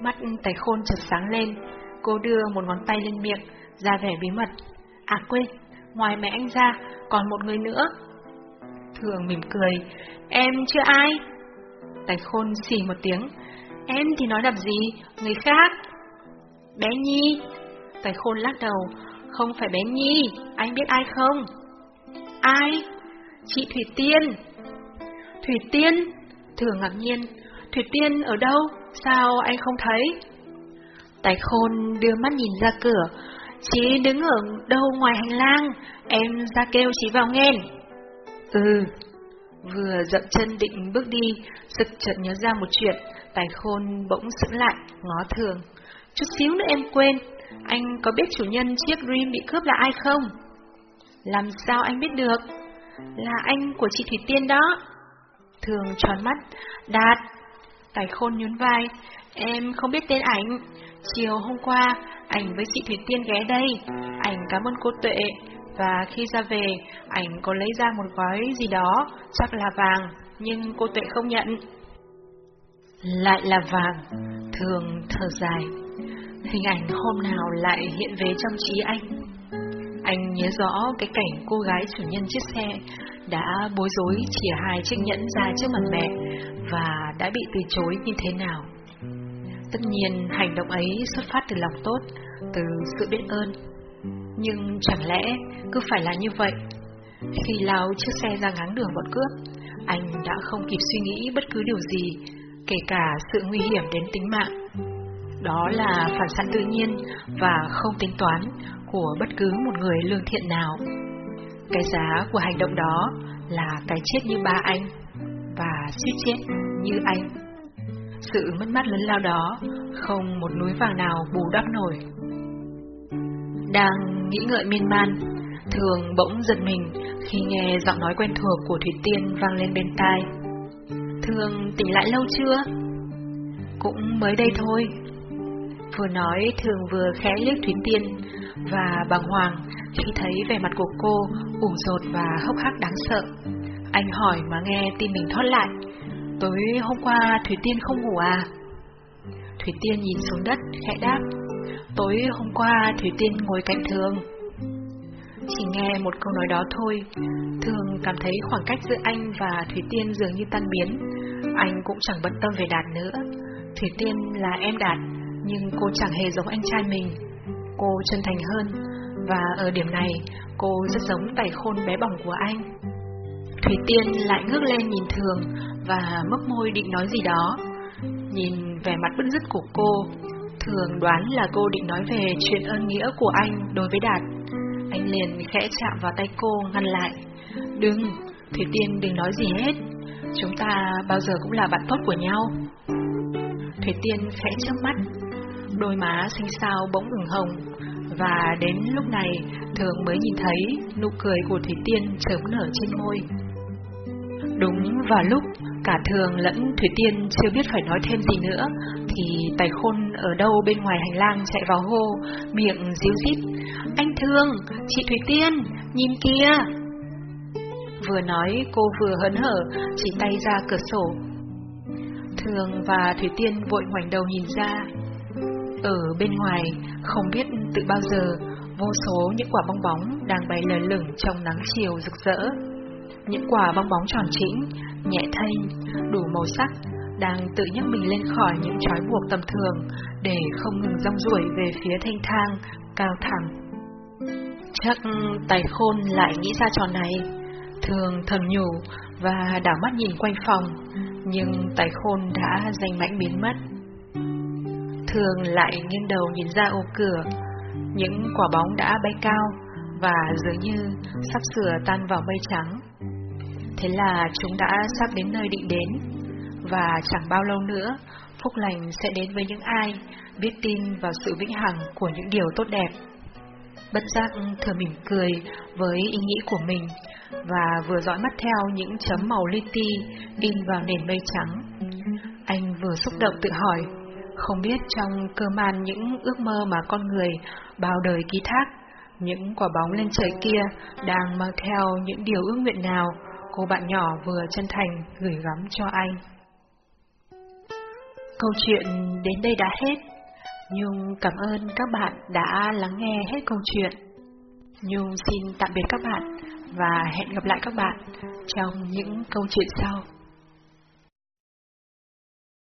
Mắt tài khôn chợt sáng lên, cô đưa một ngón tay lên miệng, ra vẻ bí mật. À quên, ngoài mẹ anh ra, còn một người nữa. Thường mỉm cười, em chưa ai? Tài khôn xì một tiếng, em thì nói làm gì, người khác. Bé Nhi, Tài khôn lắc đầu, không phải bé Nhi, anh biết ai không? Ai? Chị Thủy Tiên. Thủy Tiên? Thường ngạc nhiên, Thủy Tiên ở đâu? Sao anh không thấy? Tài khôn đưa mắt nhìn ra cửa, Chị đứng ở đâu ngoài hành lang, em ra kêu chị vào nghe. Ừ, vừa dậm chân định bước đi, sực chợt nhớ ra một chuyện, tài khôn bỗng sững lại, ngó thường. Chút xíu nữa em quên, anh có biết chủ nhân chiếc Dream bị cướp là ai không? Làm sao anh biết được? Là anh của chị Thủy Tiên đó. Thường tròn mắt, Đạt. Tài khôn nhún vai, em không biết tên ảnh. Chiều hôm qua, ảnh với chị Thủy Tiên ghé đây, ảnh cảm ơn cô Tuệ, và khi ra về, ảnh có lấy ra một gói gì đó, chắc là vàng, nhưng cô Tuệ không nhận. Lại là vàng, thường thở dài. Hình ảnh hôm nào lại hiện về trong trí anh. Anh nhớ rõ cái cảnh cô gái chủ nhân chiếc xe đã bối rối chỉ hai chiếc nhẫn ra trước mặt mẹ và đã bị từ chối như thế nào. Tất nhiên hành động ấy xuất phát từ lòng tốt, từ sự biết ơn. Nhưng chẳng lẽ cứ phải là như vậy? Khi lao chiếc xe ra ngáng đường bọn cướp, anh đã không kịp suy nghĩ bất cứ điều gì, kể cả sự nguy hiểm đến tính mạng. Đó là phản xạ tự nhiên và không tính toán của bất cứ một người lương thiện nào. Cái giá của hành động đó là cái chết như ba anh và suýt chết như anh. Sự mất mát lớn lao đó không một núi vàng nào bù đắp nổi. Đang nghĩ ngợi miên man, Thường bỗng giật mình khi nghe giọng nói quen thuộc của Thủy Tiên vang lên bên tai. Thường tỉnh lại lâu chưa? Cũng mới đây thôi. Vừa nói Thường vừa khẽ liếc Thủy Tiên và bằng hoàng khi thấy vẻ mặt của cô ủ rột và hốc hác đáng sợ. Anh hỏi mà nghe tim mình thoát lại. Tối hôm qua Thủy Tiên không ngủ à? Thủy Tiên nhìn xuống đất, khẽ đáp. Tối hôm qua Thủy Tiên ngồi cạnh Thường. Chỉ nghe một câu nói đó thôi, Thường cảm thấy khoảng cách giữa anh và Thủy Tiên dường như tan biến. Anh cũng chẳng bận tâm về Đạt nữa. Thủy Tiên là em Đạt, nhưng cô chẳng hề giống anh trai mình. Cô chân thành hơn, và ở điểm này, cô rất giống tài khôn bé bỏng của anh. Thủy Tiên lại ngước lên nhìn Thường và mấp môi định nói gì đó. Nhìn vẻ mặt bứt rứt của cô, Thường đoán là cô định nói về chuyện ơn nghĩa của anh đối với Đạt. Anh liền khẽ chạm vào tay cô ngăn lại. Đừng, Thủy Tiên đừng nói gì hết. Chúng ta bao giờ cũng là bạn tốt của nhau. Thủy Tiên khẽ chớp mắt, đôi má xinh xao bỗng ửng hồng, và đến lúc này Thường mới nhìn thấy nụ cười của Thủy Tiên chớm nở trên môi. Đúng vào lúc cả Thường lẫn Thủy Tiên chưa biết phải nói thêm gì nữa, thì Tài Khôn ở đâu bên ngoài hành lang chạy vào hô, miệng díu dít. Anh thường chị Thủy Tiên, nhìn kia! Vừa nói cô vừa hớn hở, chỉ tay ra cửa sổ. Thường và Thủy Tiên vội ngoảnh đầu nhìn ra. Ở bên ngoài, không biết từ bao giờ, vô số những quả bong bóng đang bay lờ lửng trong nắng chiều rực rỡ. Những quả bong bóng tròn chỉnh, nhẹ thanh, đủ màu sắc, đang tự nhấc mình lên khỏi những trói buộc tầm thường để không ngừng rong ruổi về phía thanh thang, cao thẳng. Chắc tài khôn lại nghĩ ra trò này, thường thầm nhủ và đảo mắt nhìn quanh phòng, nhưng tài khôn đã danh mãnh biến mất. Thường lại nghiêng đầu nhìn ra ô cửa, những quả bóng đã bay cao và dường như sắp sửa tan vào mây trắng. Thế là chúng đã sắp đến nơi định đến, và chẳng bao lâu nữa, phúc lành sẽ đến với những ai biết tin vào sự vĩnh hằng của những điều tốt đẹp. Bất giác thừa mỉm cười với ý nghĩ của mình và vừa dõi mắt theo những chấm màu li ti in vào nền mây trắng. Anh vừa xúc động tự hỏi, không biết trong cơ man những ước mơ mà con người bao đời ký thác, những quả bóng lên trời kia đang mang theo những điều ước nguyện nào cô bạn nhỏ vừa chân thành gửi gắm cho anh. Câu chuyện đến đây đã hết. Nhung cảm ơn các bạn đã lắng nghe hết câu chuyện. Nhung xin tạm biệt các bạn và hẹn gặp lại các bạn trong những câu chuyện sau.